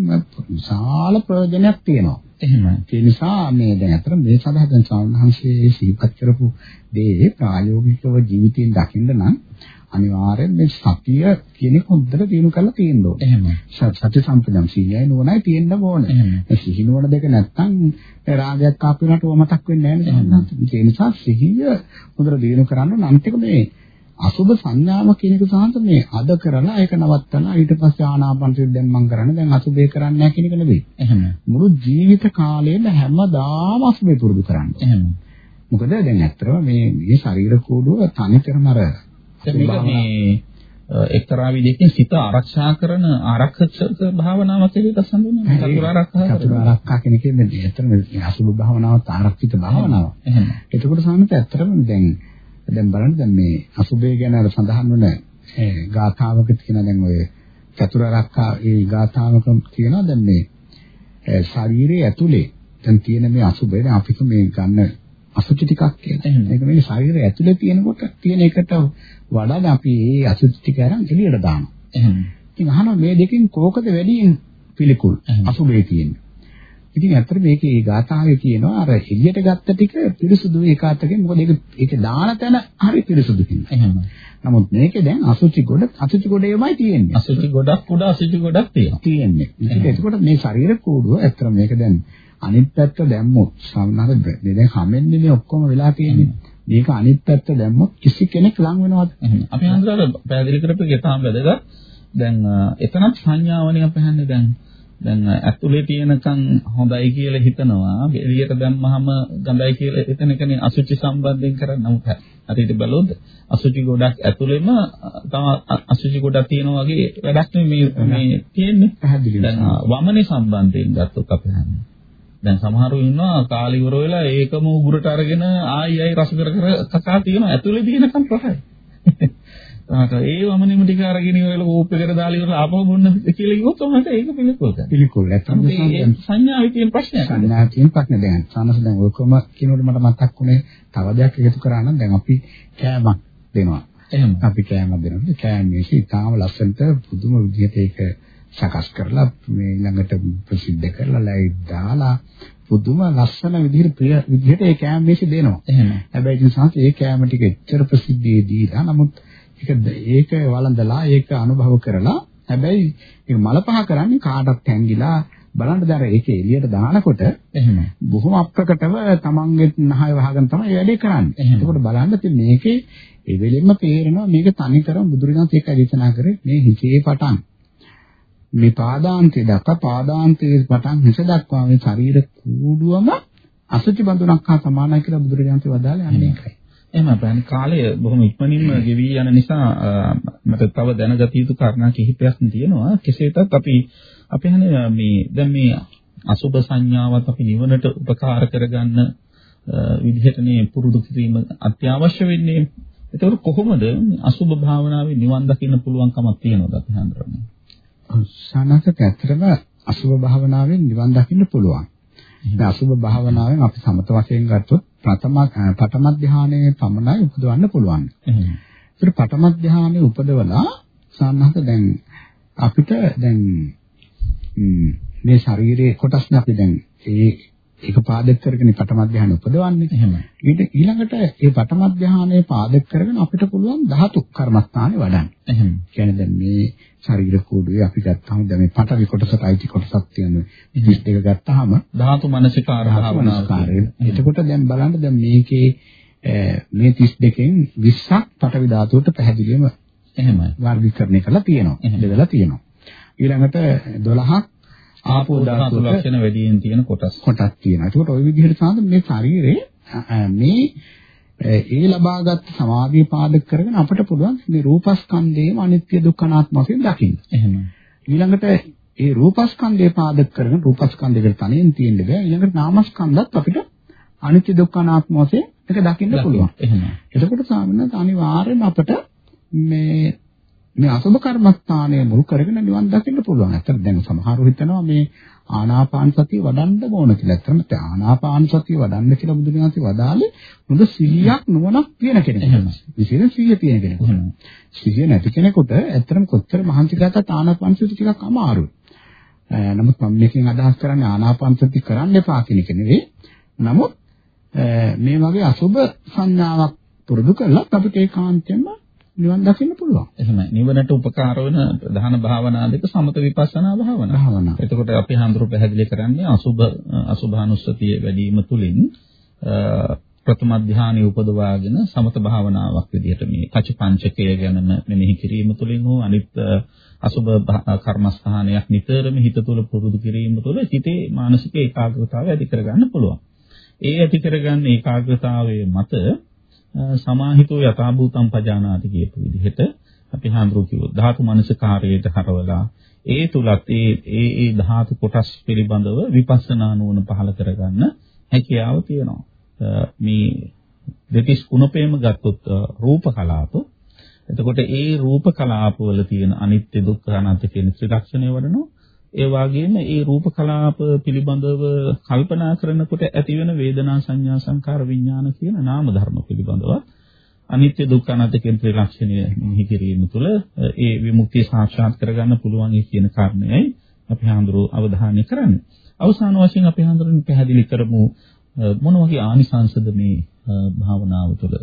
විශාල ප්‍රයෝජනයක් තියෙනවා. එහෙමයි. ඒ නිසා මේ දැන් අතර මේ සඳහා දැන් සාමහන්සේ සිහිපත් කරපු දේ ප්‍රායෝගිකව ජීවිතයෙන් දකින්න නම් අනිවාර්යෙන් මේ සතිය කියන එක හොඳට දිනු කරලා තියෙන්න ඕනේ. එහෙමයි. සත්‍ය සම්පදම් සීයයි නුවණයි තියෙන්න ඕනේ. ඒ සිහි නුවණ දෙක නැත්තම් රාගයක් ආපු වෙනට ඔය මතක් වෙන්නේ නැහැ නේද? ඒ නිසා සිහිය හොඳට දිනු කරන්න නම් ටික මේ අසුබ සංඥාව කියන එක සාන්ත මේ අද කරලා ඒක නවත්තලා ඊට පස්සේ ආනාපානසති දැන් මම කරන්නේ දැන් අසුබේ කරන්නේ නැහැ කියන එක නෙවෙයි. එහෙම. මුළු ජීවිත කාලයේම හැමදාම අසුබේ පුරුදු කරන්න. එහෙම. මොකද දැන් ඇත්තටම මේ මේ ශරීර කෝඩුව තනිකරම අර මේ එක්තරා විදිහකින් සිත ආරක්ෂා කරන ආරක්ෂක භාවනාවක් කියලා සම්බන්ධ වෙනවා. චතුර ආරක්ෂා චතුර ආරක්ෂා කියන එකෙන් ඇත්තටම අසුබ භාවනාවත් ආරක්ෂිත භාවනාවක්. එහෙම. එතකොට සාමිත ඇත්තටම දැන් දැන් බලන්න දැන් මේ අසුබේ ගැන අර සඳහන් වන ගාථාවක තියෙන දැන් ඔය චතුරාර්යකා ඒ ගාථාවක තියෙනවා දැන් මේ ශරීරයේ ඇතුලේ දැන් තියෙන මේ අසුබේ දැන් අපිට මේ ගන්න අසුචි ටිකක් කියලා. මේක මේ ශරීරය ඇතුලේ තියෙනකොට තියෙන එකට වඩා අපි මේ අසුචි ටික අරන් එළියට දානවා. එහෙනම් ඉතින් අහනවා මේ දෙකෙන් කෝකද වැඩියෙන් පිළිකුල් අසුබේ තියෙන්නේ. ඉතින් ඇත්තට මේකේ ගාථාවේ කියනවා අර එළියට ගත්ත ටික පිරිසුදු ඒකාතකෙන් මොකද ඒක ඒක දාන තැන හරි පිරිසුදු හින්දා. එහෙම. නමුත් මේකේ දැන් අසුචි ගොඩ අසුචි ගොඩේමයි තියෙන්නේ. අසුචි ගොඩක් උඩ අසුචි ගොඩක් තියෙනවා. තියෙන්නේ. ඉතින් එතකොට මේ ශරීර කූඩුව ඇත්තට මේක දැන් අනිත් පැත්ත දැම්මොත් සමහර දැන් හැමෙන්නේ මේ ඔක්කොම වෙලා තියෙන්නේ. මේක අනිත් පැත්ත දැම්මොත් කිසි කෙනෙක් ලං වෙනවද? අපි හන්දර පැහැදිලි කරපු එක තාම වැදගත්. දැන් එතනත් සංඥාවනේ අපි හන්නේ දැන් දැන් ඇතුලේ තියෙනකන් හොඳයි කියලා හිතනවා. එළියට දැම්මහම ගඳයි කියලා එතන කනේ අසුචි සම්බන්ධයෙන් කරන්නේ නමුත් හරියට බලුවොත් අසුචි ගොඩක් ඇතුලේම තම අසුචි ගොඩක් තියෙනවා වගේ වැඩක් මේ මේ තියෙන්නේ. පැහැදිලිව දැන් වමනේ සම්බන්ධයෙන් ගත්තොත් අපි හන්නේ. දැන් සමහරව ඉන්නවා කාලි ඉවර වෙලා ඒකම උගුරට අරගෙන ආයි ආයි රස කර කර කකා තියෙනවා. ඇතුලේ තියෙනකන් ප්‍රහයි ඒ වමනෙම ටික අරගෙන ඉවරලා කෝප් එකට දාලා ඉවරලා ආපහු බොන්න කියලා කිව්වොත් ඔහොමද ඒක පිළිකුල් කරනවා. පිළිකුල්. ඇත්තටම සංඥාවේ තියෙන ප්‍රශ්නයක්. සංඥාවේ තියෙන ප්‍රශ්නේ දැන් සානස දැන් ඔයකොම කියනකොට මට මතක් වුණේ තව දෙයක් එකතු කරා නම් දැන් අපි කෑමක් දෙනවා. එහෙම. අපි කෑමක් දෙනකොට කෑම මේසෙ ඉතාම ලස්සනට පුදුම විදිහට ඒක සකස් කරලා මේ ළඟට ප්‍රසිද්ධ කරලා ලයිට් දාලා පුදුම ලස්සන විදිහට ප්‍රිය විදිහට ඒ කෑම මේසෙ දෙනවා. එහෙම. හැබැයි ඉතින් සාන්ත ඒ කෑම ටික එච්චර ප්‍රසිද්ධියේ දීලා නමුත් ඒක වළඳලා ඒක අනුභව කරලා හැබැයි ඒක මලපහ කරන්නේ කාටත් හැංගිලා බලන්න දර ඒක එළියට දානකොට එහෙම බොහොම අප්‍රකටව තමන්ගේ නහය වහගෙන තමයි වැඩේ කරන්නේ. ඒකට බලන්න ඉතින් මේකේ ඒ වෙලෙන්න පේරෙනවා මේක තනි කරම බුදුරජාණන් ඒක දේශනා කරේ මේ හිසේ පටන් මේ පාදාන්තය දක්වා පාදාන්තයේ පටන් හිස දක්වා මේ ශරීර කූඩුවම අසුචි බඳුනක් හා සමානයි කියලා බුදුරජාණන් වදාළේ අන්න ඒකයි. එහෙම අපේ කාලය බොහොම ඉක්මනින්ම ගෙවි යන නිසා මට තව දැනගත යුතු කාරණා කිහිපයක් තියෙනවා. කෙසේතත් අපි අපි හන්නේ මේ දැන් මේ අසුබ සංඥාවත් අපි නිවනට උපකාර කරගන්න විදිහටනේ පුරුදු කිරීම අත්‍යවශ්‍ය වෙන්නේ. ඒතකොට කොහොමද අසුභ භාවනාවේ නිවන් දකින්න පුළුවන් කමක් තියෙනවද අපි හඳුරන්නේ? සානසක ඇත්තටම අසුභ භාවනාවෙන් නිවන් දකින්න පුළුවන්. දැන් අසුභ භාවනාවෙන් අපි සමත වශයෙන් ගත්තොත් ප්‍රථම පඨම ධානයේ පමණයි උපදවන්න පුළුවන්. ඒත් පඨම ධානයේ උපදවලා සාන්නහත දැන් අපිට දැන් මේ ශරීරයේ කොටස්නේ අපි දැන් ඒ ඒක පාදක කරගෙන පඨම ධානය උපදවන්නේ. එහෙමයි. ඊට ඊළඟට ඒ පඨම ධානයේ පාදක කරගෙන අපිට පුළුවන් ධාතු කර්මස්ථානේ වඩන්න. එහෙම. කියන්නේ දැන් මේ ශරීර කෝඩුවේ අපි ගත්තාම දැන් මේ පඨවි කොටසට අයිති කොටසක් තියෙන 22 ගත්තාම ධාතු මනසිකාර භාවනාව. එතකොට දැන් බලන්න දැන් මේකේ මේ 32කින් 20ක් පඨවි ධාතුවට පැහැදිලිවම එහෙමයි. වර්ගීකරණය කරලා තියෙනවා. බෙදලා තියෙනවා. ඊළඟට 12ක් ආපෝ ධාතු ලක්ෂණ වැඩියෙන් තියෙන කොටස්. කොටස් තියෙනවා. ඒකට ওই විදිහට සාමාන්‍ය මේ ශරීරේ මේ ඒ ලබාගත් සමාධිය පාදක කරගෙන අපිට පුළුවන් මේ රූපස්කන්ධයේම අනිත්‍ය දුක්ඛ අනාත්ම වශයෙන් දකින්න. එහෙමයි. ඊළඟට ඒ රූපස්කන්ධය පාදක කරගෙන රූපස්කන්ධයකට තනියෙන් තියෙන්න බෑ. ඊළඟට නාමස්කන්ධත් අපිට අනිත්‍ය දුක්ඛ අනාත්ම වශයෙන් ඒක දකින්න පුළුවන්. එහෙමයි. එතකොට සාමාන්‍යයෙන් අනිවාර්යයෙන්ම අපිට මේ මේ අසුබ කර්මස්ථානය මුල් කරගෙන නිවන් දකින්න පුළුවන්. ඇත්තට දැන් සමහරව හිතනවා මේ ආනාපාන සතිය වඩන්න ඕන කියලා. ඇත්තටම ආනාපාන සතිය වඩන්න කියලා බුදුන් වහන්සේ වදාළේ හොඳ සිහියක් නුවණක් තියෙන කෙනෙක්. විශේෂ සිහිය තියෙන කෙනෙක්. සිහිය නැති කෙනෙකුට ඇත්තටම කොච්චර මහන්සි ගත්තත් ආනාපාන සතිය ටිකක් අමාරුයි. නමුත් මම මේකෙන් අදහස් කරන්නේ ආනාපාන සතිය කරන්න එපා කියන එක නෙවෙයි. නමුත් මේ වගේ අසුබ සංඥාවක් පුරුදු කළත් අපිට ඒකාන්තයෙන්ම නිවන් දකින්න පුළුවන්. එහෙමයි. නිවනට උපකාර වෙන ප්‍රධාන භාවනා දෙක සමත විපස්සනා භාවනා. භාවනා. එතකොට අපි හඳුරු පැහැදිලි කරන්නේ අසුභ අසුභානුස්සතිය වැඩි වීම තුලින් ප්‍රථම ධානය උපදවාගෙන සමත භාවනාවක් විදිහට මේ පංචපංචකය ගැනම මෙනෙහි කිරීම තුළින් හෝ අනිත් අසුභ කර්මස්ථානයක් නිතරම හිත තුළ පුරුදු කිරීම තුළ හිතේ මානසික ඒකාග්‍රතාවය ඇති කරගන්න පුළුවන්. ඒ ඇති කරගන්න ඒකාග්‍රතාවයේ මත සමාහිතෝ යථාභූතම් පජානාති කියපු විදිහට අපි හඳුරු කිව්වොත් ධාතු මනසකාරයට හරවලා ඒ තුලත් ඒ ඒ ඒ ධාතු කොටස් පිළිබඳව විපස්සනා නුවණ පහළ කරගන්න හැකියාව තියෙනවා. මේ දෙතිස් කුණපේම ගත්තොත් රූප කලාප එතකොට ඒ රූප කලාපවල තියෙන අනිත්‍ය දුක්ඛ අනාත්ම කියන ත්‍රිලක්ෂණය වඩනවා ඒ වගේම ඒ රූප කලාප පිළිබඳව කල්පනා කරනකොට ඇතිවෙන වේදනා සංඥා සංකාර විඥාන කියන නාම ධර්ම පිළිබඳව අනිත්‍ය දුක්ඛ අනාත්ම කියන ත්‍රිලක්ෂණය මෙහි කිරීම තුළ ඒ විමුක්තිය සාක්ෂාත් කරගන්න පුළුවන් කියන කාරණයයි අපි හඳුරු අවධානය කරන්නේ. අවසාන වශයෙන් අපි හඳුරන්නේ පැහැදිලි කරමු මොන වගේ ආනිසංසද මේ භාවනාව තුළ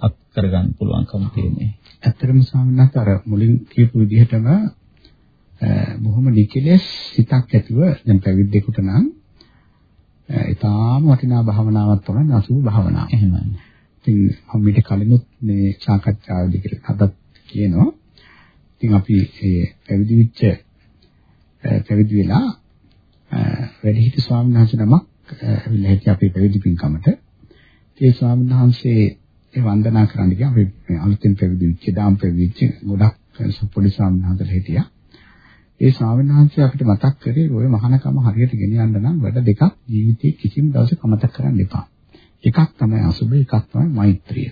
අත් කරගන්න පුළුවන්කම තියෙන්නේ. ඇත්තටම ස්වාමීන් වහන්සේ අර මුලින් කියපු විදිහටම බොහොම නිකලෙස් සිතක් ඇතිව දැන් පැවිද්දෙකුට නම් ඊටාම වටිනා භාවනාවක් තමයි අසුභ භාවනාව. එහෙමයි. ඉතින් මම ඊට කලිනුත් මේ සාකච්ඡාවේදී කියලා අදත් කියනවා. ඉතින් අපි මේ පැවිදි වෙච්ච පැවිදි වෙලා වැඩිහිටි ස්වාමීන් වහන්සේ නමක් ඇවිල්ලා හිටිය අපේ පැවිදි පින්කමට. ඒ ස්වාමීන් වහන්සේ ඒ වන්දනා කරන්න ගියා. අපි අලුතෙන් පැවිදි වෙච්ච දාම් පැවිදි වෙච්ච ගොඩක් පොඩි ස්වාමීන් වහන්සේලා හිටියා. ඒ ස්වාමීන් වහන්සේ අපිට මතක් කරේ ඔය මහානකම හරියට ගෙනියන්න නම් වැඩ දෙකක් ජීවිතේ කිසිම දවසක අමතක කරන්න එපා. එකක් තමයි අසුබ එකක් තමයි මෛත්‍රිය.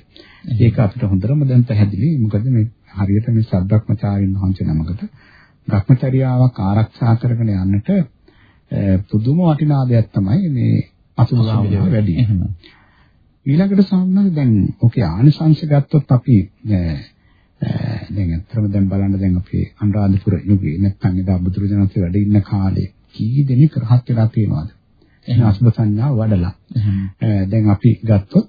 ඒක අපිට හොඳටම දැන් පැහැදිලි. මොකද මේ හරියට මේ සබ්‍රක්‍මචාරින් වහන්සේ නමකට භ්‍රමචර්යාවක් ආරක්ෂා කරගෙන යන්නට පුදුම වටිනා දෙයක් තමයි මේ අසුබ වැඩි. ඊළඟට සාමාන්‍යයෙන් දැන් ඔකේ ආනිසංශ ගත්තොත් අපි දැන් අත්‍තරම දැන් බලන්න දැන් අපේ අනුරාධපුර යුගයේ නැත්නම් එදා බුදුරජාණන්සේ වැඩ ඉන්න කාලේ කී දෙනෙක් රහත් වෙලා තියෙනවද? එහෙනම් අසුබ සංඥා වඩලා. දැන් අපි ගත්තොත්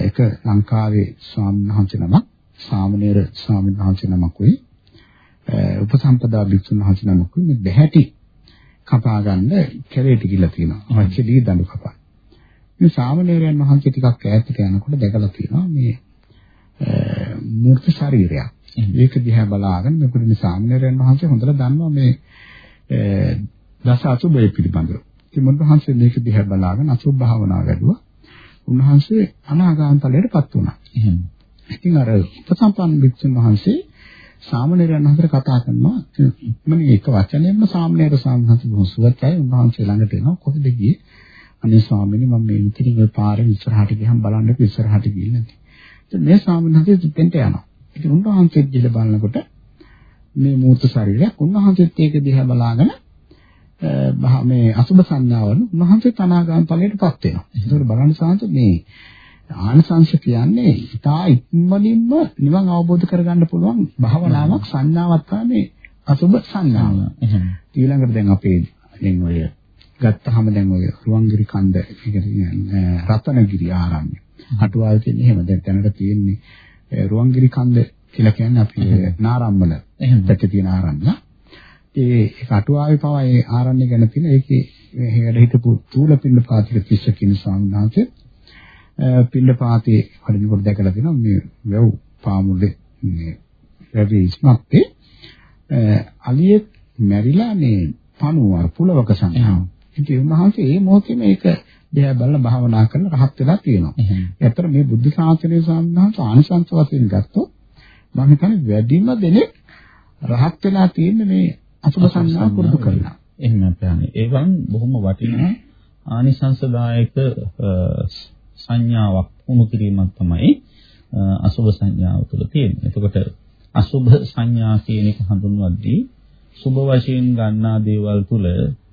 එක ලංකාවේ ස්වාමීන් වහන්සේ නමක් සාමණේර ස්වාමීන් වහන්සේ නමකුයි උපසම්පදා භික්ෂුන් වහන්සේ නමකුයි මේ බැහැටි කපා ගන්න කැලේට ගිහිල්ලා තියෙනවා. අවශ්‍යදී දඬු කපා. මේ සාමණේරයන් වහන්සේ ටිකක් ඈතට යනකොට දැකලා තියෙනවා මේ මූර්ත ශරීරයක්. ඒක දිහා බලාගෙන මොකද මේ සාමණේරයන් වහන්සේ හොඳට දන්නවා මේ දස අසුබය පිළිබඳව. ඉතින් මුන්වහන්සේ මේක දිහා බලාගෙන අසුබ භාවනාව වැඩුවා. උන්වහන්සේ අනාගාම ඵලයටපත් වුණා. එහෙනම් ඉතින් අර උපසම්පන්න භික්ෂුන් වහන්සේ සාමණේරයන් වහන්සේට කතා කරනවා ඉක්මනින් එක වචනයෙන්ම සාමණේර සාමණේර බොහොම සුවචයි උන්වහන්සේ ළඟට එනවා කොහෙද ගියේ අනේ ස්වාමීනි මම මේ ඉතින් ඔය පාරේ ඉස්සරහට ගියහම බලන්නකො ඉස්සරහට ගිහින් නැති මේ ස්වාමීන් වහන්සේ දෙපෙන්ට යනවා. ඉතින් උන්වහන්සේත් ගිහලා බලනකොට මේ මූර්ත ශරීරයක් උන්වහන්සේත් ඒක දිහා බලාගෙන මේ අසුබ සංඥාවන උන්වහන්සේ තනාගාම ඵලයටපත් වෙනවා. ඒකෝට බලන්න සාන්ත මේ ආනසංශ කියන්නේ ඉතා ඉක්මනින්ම නිවන් අවබෝධ කරගන්න පුළුවන් භාවනාවක් සංඥාවක් තමයි අසුබ සංඥාව. ඊළඟට දැන් අපේ දැන් ඔය ගත්තාම දැන් ඔය රුවන්ගිරි කන්ද කියන්නේ රතනගිරි ආරණ්‍ය. අටුවාල් කියන්නේ එහෙම දැන් දැනට තියෙන්නේ රුවන්ගිරි කන්ද කියලා කියන්නේ අපි නාරම්මල පැත්තේ තියෙන ආරණ්‍ය. ඒ ඒක අටුවාවේ පවා ඒ ආරණ්‍ය ගැන තියෙන ඒකේ වැඩ හිටපු තූල පින්න පාතික තිස්ස කියන ස්වාමීන් වහන්සේ පින්න පාතේ වඩිනකොට දැකලා තියෙනවා මේ වැව් පාමුලේ මේ වැවි ඉස්මත්තේ අලියෙක් මැරිලා මේ පණුව පුලවක සංඝාව. ඉතින් උන්වහන්සේ මේ මොහොතේ මේක දිහා බලලා භාවනා කරලා රහත් වෙලා තියෙනවා. ඒතර මේ බුද්ධ ශාසනය සම්බන්ධව ආනිසංස වශයෙන් ගත්තොත් මම හිතන්නේ වැඩිම දෙනෙක් රහත් වෙලා තියෙන්නේ මේ අසුබ සංඥා පුරුදු කරලා. එහෙම අපහන්නේ. ඒවන් බොහොම වටිනා ආනිසංසදායක සංඥාවක් වුණු කිරීමක් තමයි අසුබ සංඥාව තුළ තියෙන්නේ. එතකොට අසුබ සංඥා කියන එක හඳුන්වද්දී සුබ වශයෙන් ගන්නා දේවල් තුළ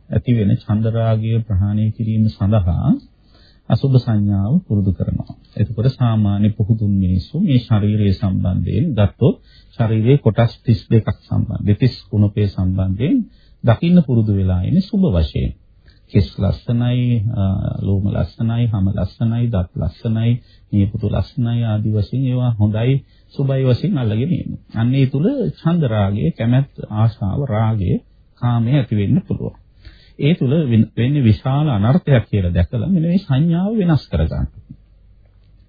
ඇති වෙන චන්දරාගය ප්‍රහාණය කිරීම සඳහා අසුබ සංඥාව පුරුදු කරනවා. එතකොට සාමාන්‍ය පුහුදුන් මිනිස්සු මේ ශරීරයේ සම්බන්ධයෙන් ගත්තොත් ශරීරයේ කොටස් 32ක් සම්බන්ධ, දෙතිස් කුණපේ සම්බන්ධයෙන් දකින්න පුරුදු වෙලා ඉන්නේ සුබ වශයෙන්. කෙස් ලස්සනයි, ලෝම ලස්සනයි, හම ලස්සනයි, දත් ලස්සනයි, නියපොතු ලස්සනයි ආදී වශයෙන් ඒවා හොඳයි, සුබයි වශයෙන් අල්ලගෙන ඉන්නේ. අන්න ඒ තුල ඡන්ද රාගය, කැමැත්ත, ආශාව, රාගය, කාමය ඇති වෙන්න පුළුවන්. ඒ තුල වෙන්නේ විශාල අනර්ථයක් කියලා දැකලා මෙන්න මේ සංඥාව වෙනස් කරගන්න.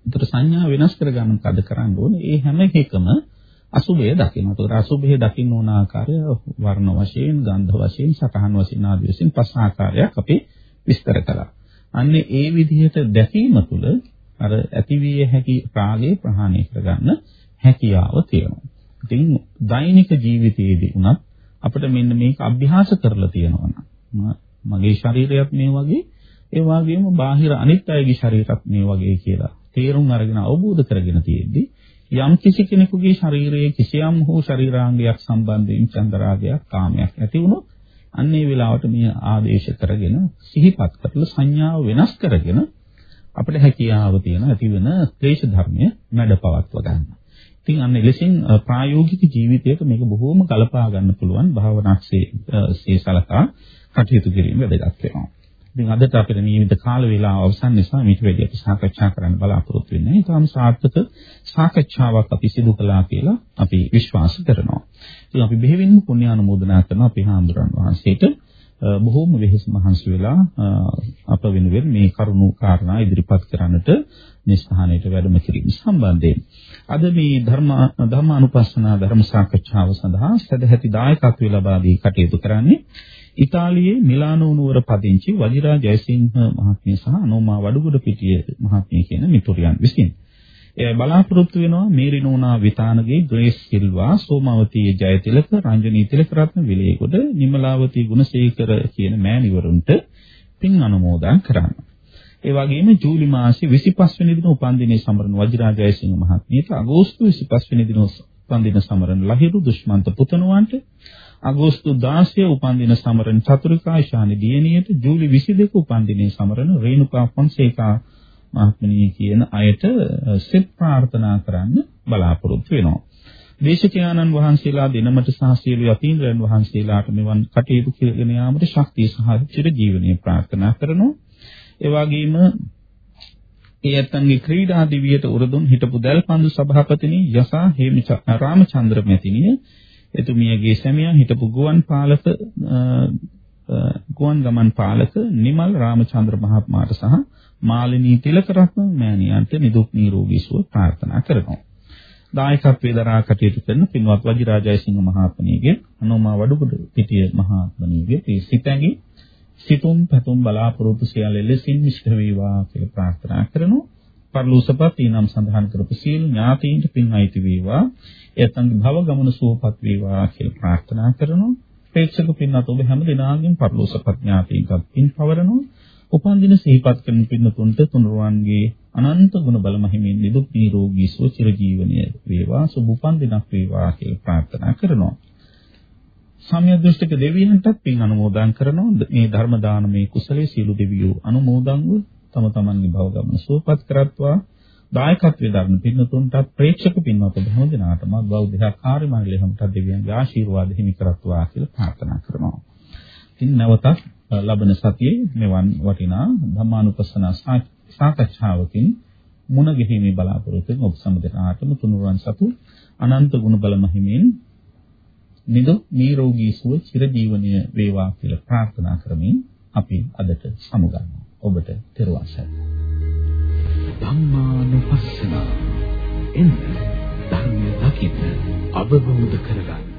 ඒතර සංඥාව වෙනස් කරගන්න මොකද කරන්න ඕනේ? ඒ හැම එකකම අසුභය දකින්න. ඒතර අසුභය දකින්න ඕන ආකාරය වර්ණ වශයෙන්, ගන්ධ වශයෙන්, සතහන් වශයෙන් ආදී වශයෙන් පස් ආකාරයක් අපි විස්තර කළා. අන්නේ ඒ විදිහට දැකීම තුළ අර ඇතිවිය හැකි රාගය ප්‍රහාණය කරගන්න හැකියාව තියෙනවා. ඉතින් දෛනික ජීවිතයේදී උනත් අපිට මෙන්න මේක අභ්‍යාස කරලා තියෙනවා මගේ ශරීරයත් මේ වගේ ඒ වගේම බාහිර අනිත් අයගේ ශරීරත් මේ වගේ කියලා තේරුම් අරගෙන අවබෝධ කරගෙන තියෙද්දී යම් කිසි කෙනෙකුගේ ශරීරයේ කිසියම් හෝ ශරීරාංගයක් සම්බන්ධයෙන් චන්දරාගයක් කාමයක් ඇති වුණොත් අන්න ඒ වෙලාවට මේ ආදේශ කරගෙන සිහිපත් කරලා සංඥාව වෙනස් කරගෙන අපිට හැකියාව තියෙන ඇති වෙන ක්ලේශ ධර්මය මැඩපවත්ව ගන්න. ඉතින් අන්න එලෙසින් ප්‍රායෝගික ජීවිතයක මේක බොහෝම කලපා ගන්න පුළුවන් භාවනාක්ෂේ සේ සලකා කටයුතු කිරීම වැදගත් වෙනවා. ඉතින් අදට අපේ නියමිත කාල වේලාව අවසන් නිසා මේක වැඩි අපි සාකච්ඡා කරන්න බලාපොරොත්තු වෙන්නේ. ඊටම සාර්ථක සාකච්ඡාවක් අපි සිදු කළා කියලා අපි විශ්වාස කරනවා. ඉතින් අපි බෙහෙවින්ම පුණ්‍ය ආනුමෝදනා කරනවා අපේ හාමුදුරන් වහන්සේට. බොහෝම වෙහෙස මහන්සි වෙලා අප වෙනුවෙන් මේ කරුණු කාරණා ඉදිරිපත් කරන්නට මේ ස්ථානයට වැඩම කිරීම සම්බන්ධයෙන් අද මේ ධර්ම ධර්මානුපස්සනා ධර්ම සාකච්ඡාව සඳහා සදැහැති දායකත්වය ලබා දී කටයුතු කරන්නේ ඉතාලියේ මිලානෝ නුවර පදිංචි වජිරා ජයසිංහ මහත්මිය සහ අනෝමා වඩුගොඩ පිටිය මහත්මිය කියන මිතුරියන් විසින්. එය බලාපොරොත්තු වෙනවා මේරිනෝනා විතානගේ ග්‍රේස් සිල්වා සෝමවතී ජයතිලක රංජනී තිලකරත්න විලේගොඩ නිමලාවතී ගුණසේකර කියන මෑණිවරුන්ට පින් අනුමෝදන් කරන්න. ඒ වගේම ජූලි මාසයේ 25 වෙනි දින උපන්දිනයේ සමරන වජිරා ජයසිංහ මහත්මියට අගෝස්තු 25 වෙනි දින උපන්දින සමරන ලහිරු දුෂ්මන්ත පුතණුවන්ට අගෝස්තු 16 උපන්දින සමරන චතුරිකා ශානි දියණියට ජූලි 22 උපන්දිනයේ සමරන රේණුකා ෆොන්සේකා මහත්මිය කියන අයට සෙත් ප්‍රාර්ථනා කරන්න බලාපොරොත්තු වෙනවා. දේශකයාණන් වහන්සේලා දිනමට සහ සියලු යතීන්ද්‍රයන් වහන්සේලාට මෙවන් කටයුතු කරගෙන යාමට ශක්තිය සහ චිර ජීවනයේ ප්‍රාර්ථනා කරනවා. ඒ වගේම ඒ ඇත්තන්ගේ ක්‍රීඩා දිවියට උරදුන් හිටපු දැල්පන්දු සභාපතිනි යසා හේම රාමචන්ද්‍ර මැතිණිය එතුමියගේ සැමියා හිටපු ගුවන් පාලක ගුවන් ගමන් පාලක නිමල් රාමචන්ද්‍ර මහත්මයාට සහ මාලිනී තිලකරත්න මෑණියන්ට නිදුක් නිරෝගී සුව ප්‍රාර්ථනා කරනවා. දායකත්වයේ දරා කටයුතු කරන පින්වත් වජිරාජයසිංහ මහත්මණියගේ අනෝමා වඩුගොඩ පිටිය මහත්මණියගේ මේ සිතැඟි සිතුම් පැතුම් බලාපොරොත්තු සියල්ල ලෙසින් මිශ්‍ර වේවා කියලා ප්‍රාර්ථනා කරනවා. පරලෝසපත් ඊනම් සඳහන් කරපු සියලු ඥාතීන්ට පින් අයිති වේවා. එයත්න්ගේ භව ගමන සුවපත් වේවා කියලා ප්‍රාර්ථනා කරනවා. ප්‍රේක්ෂක පින්වත් ඔබ හැම දිනාගෙන් පරලෝසපත් ඥාතීන්ට පින් පවරනවා. උපන්දින සිහිපත් කරන පින්නතුන්ට තුනුරුවන්ගේ අනන්ත ගුණ බල මහිමින් නිදුක් නිරෝගී සුව චිරජීවනයේ වේවා සුබුපන් දිනක් වේවා කියලා ප්‍රාර්ථනා කරනවා. සම්‍ය දෘෂ්ටික දෙවියන්ටත් පින් අනුමෝදන් කරනවා. මේ ධර්ම දානමේ කුසලයේ සියලු දෙවියෝ අනුමෝදන්ව තම තමන්ගේ භව ගමන සුවපත් කරත්වා. දායකත්වයේ දරන පින්නතුන්ටත් ප්‍රේක්ෂක පින්වත් බොහෝ දෙනාටම බෞද්ධ කාර්ය මණ්ඩලය හැමතත් දෙවියන්ගේ ආශිර්වාද හිමි කරත්වා කියලා ප්‍රාර්ථනා කරනවා. ඉතින් නැවතත් ලබන සතියේ මෙවන් වටිනා ධම්මානුපස්සන සාකච්ඡාවකින් මුණ ගැහිමේ බලාපොරොත්තුෙන් ඔබ සම්දෙනාටම තුනුරුවන් සතු අනන්ත ගුණ බල මහිමින් නිදුක් නිරෝගී සුව චිරජීවනය වේවා කියලා ප්‍රාර්ථනා කරමින් අපි අදට සමුගන්නවා. ඔබට තෙරුවන් සරණයි. ධම්මානුපස්සන එන්න ධර්මය දකින්න අවබෝධ කරගන්න.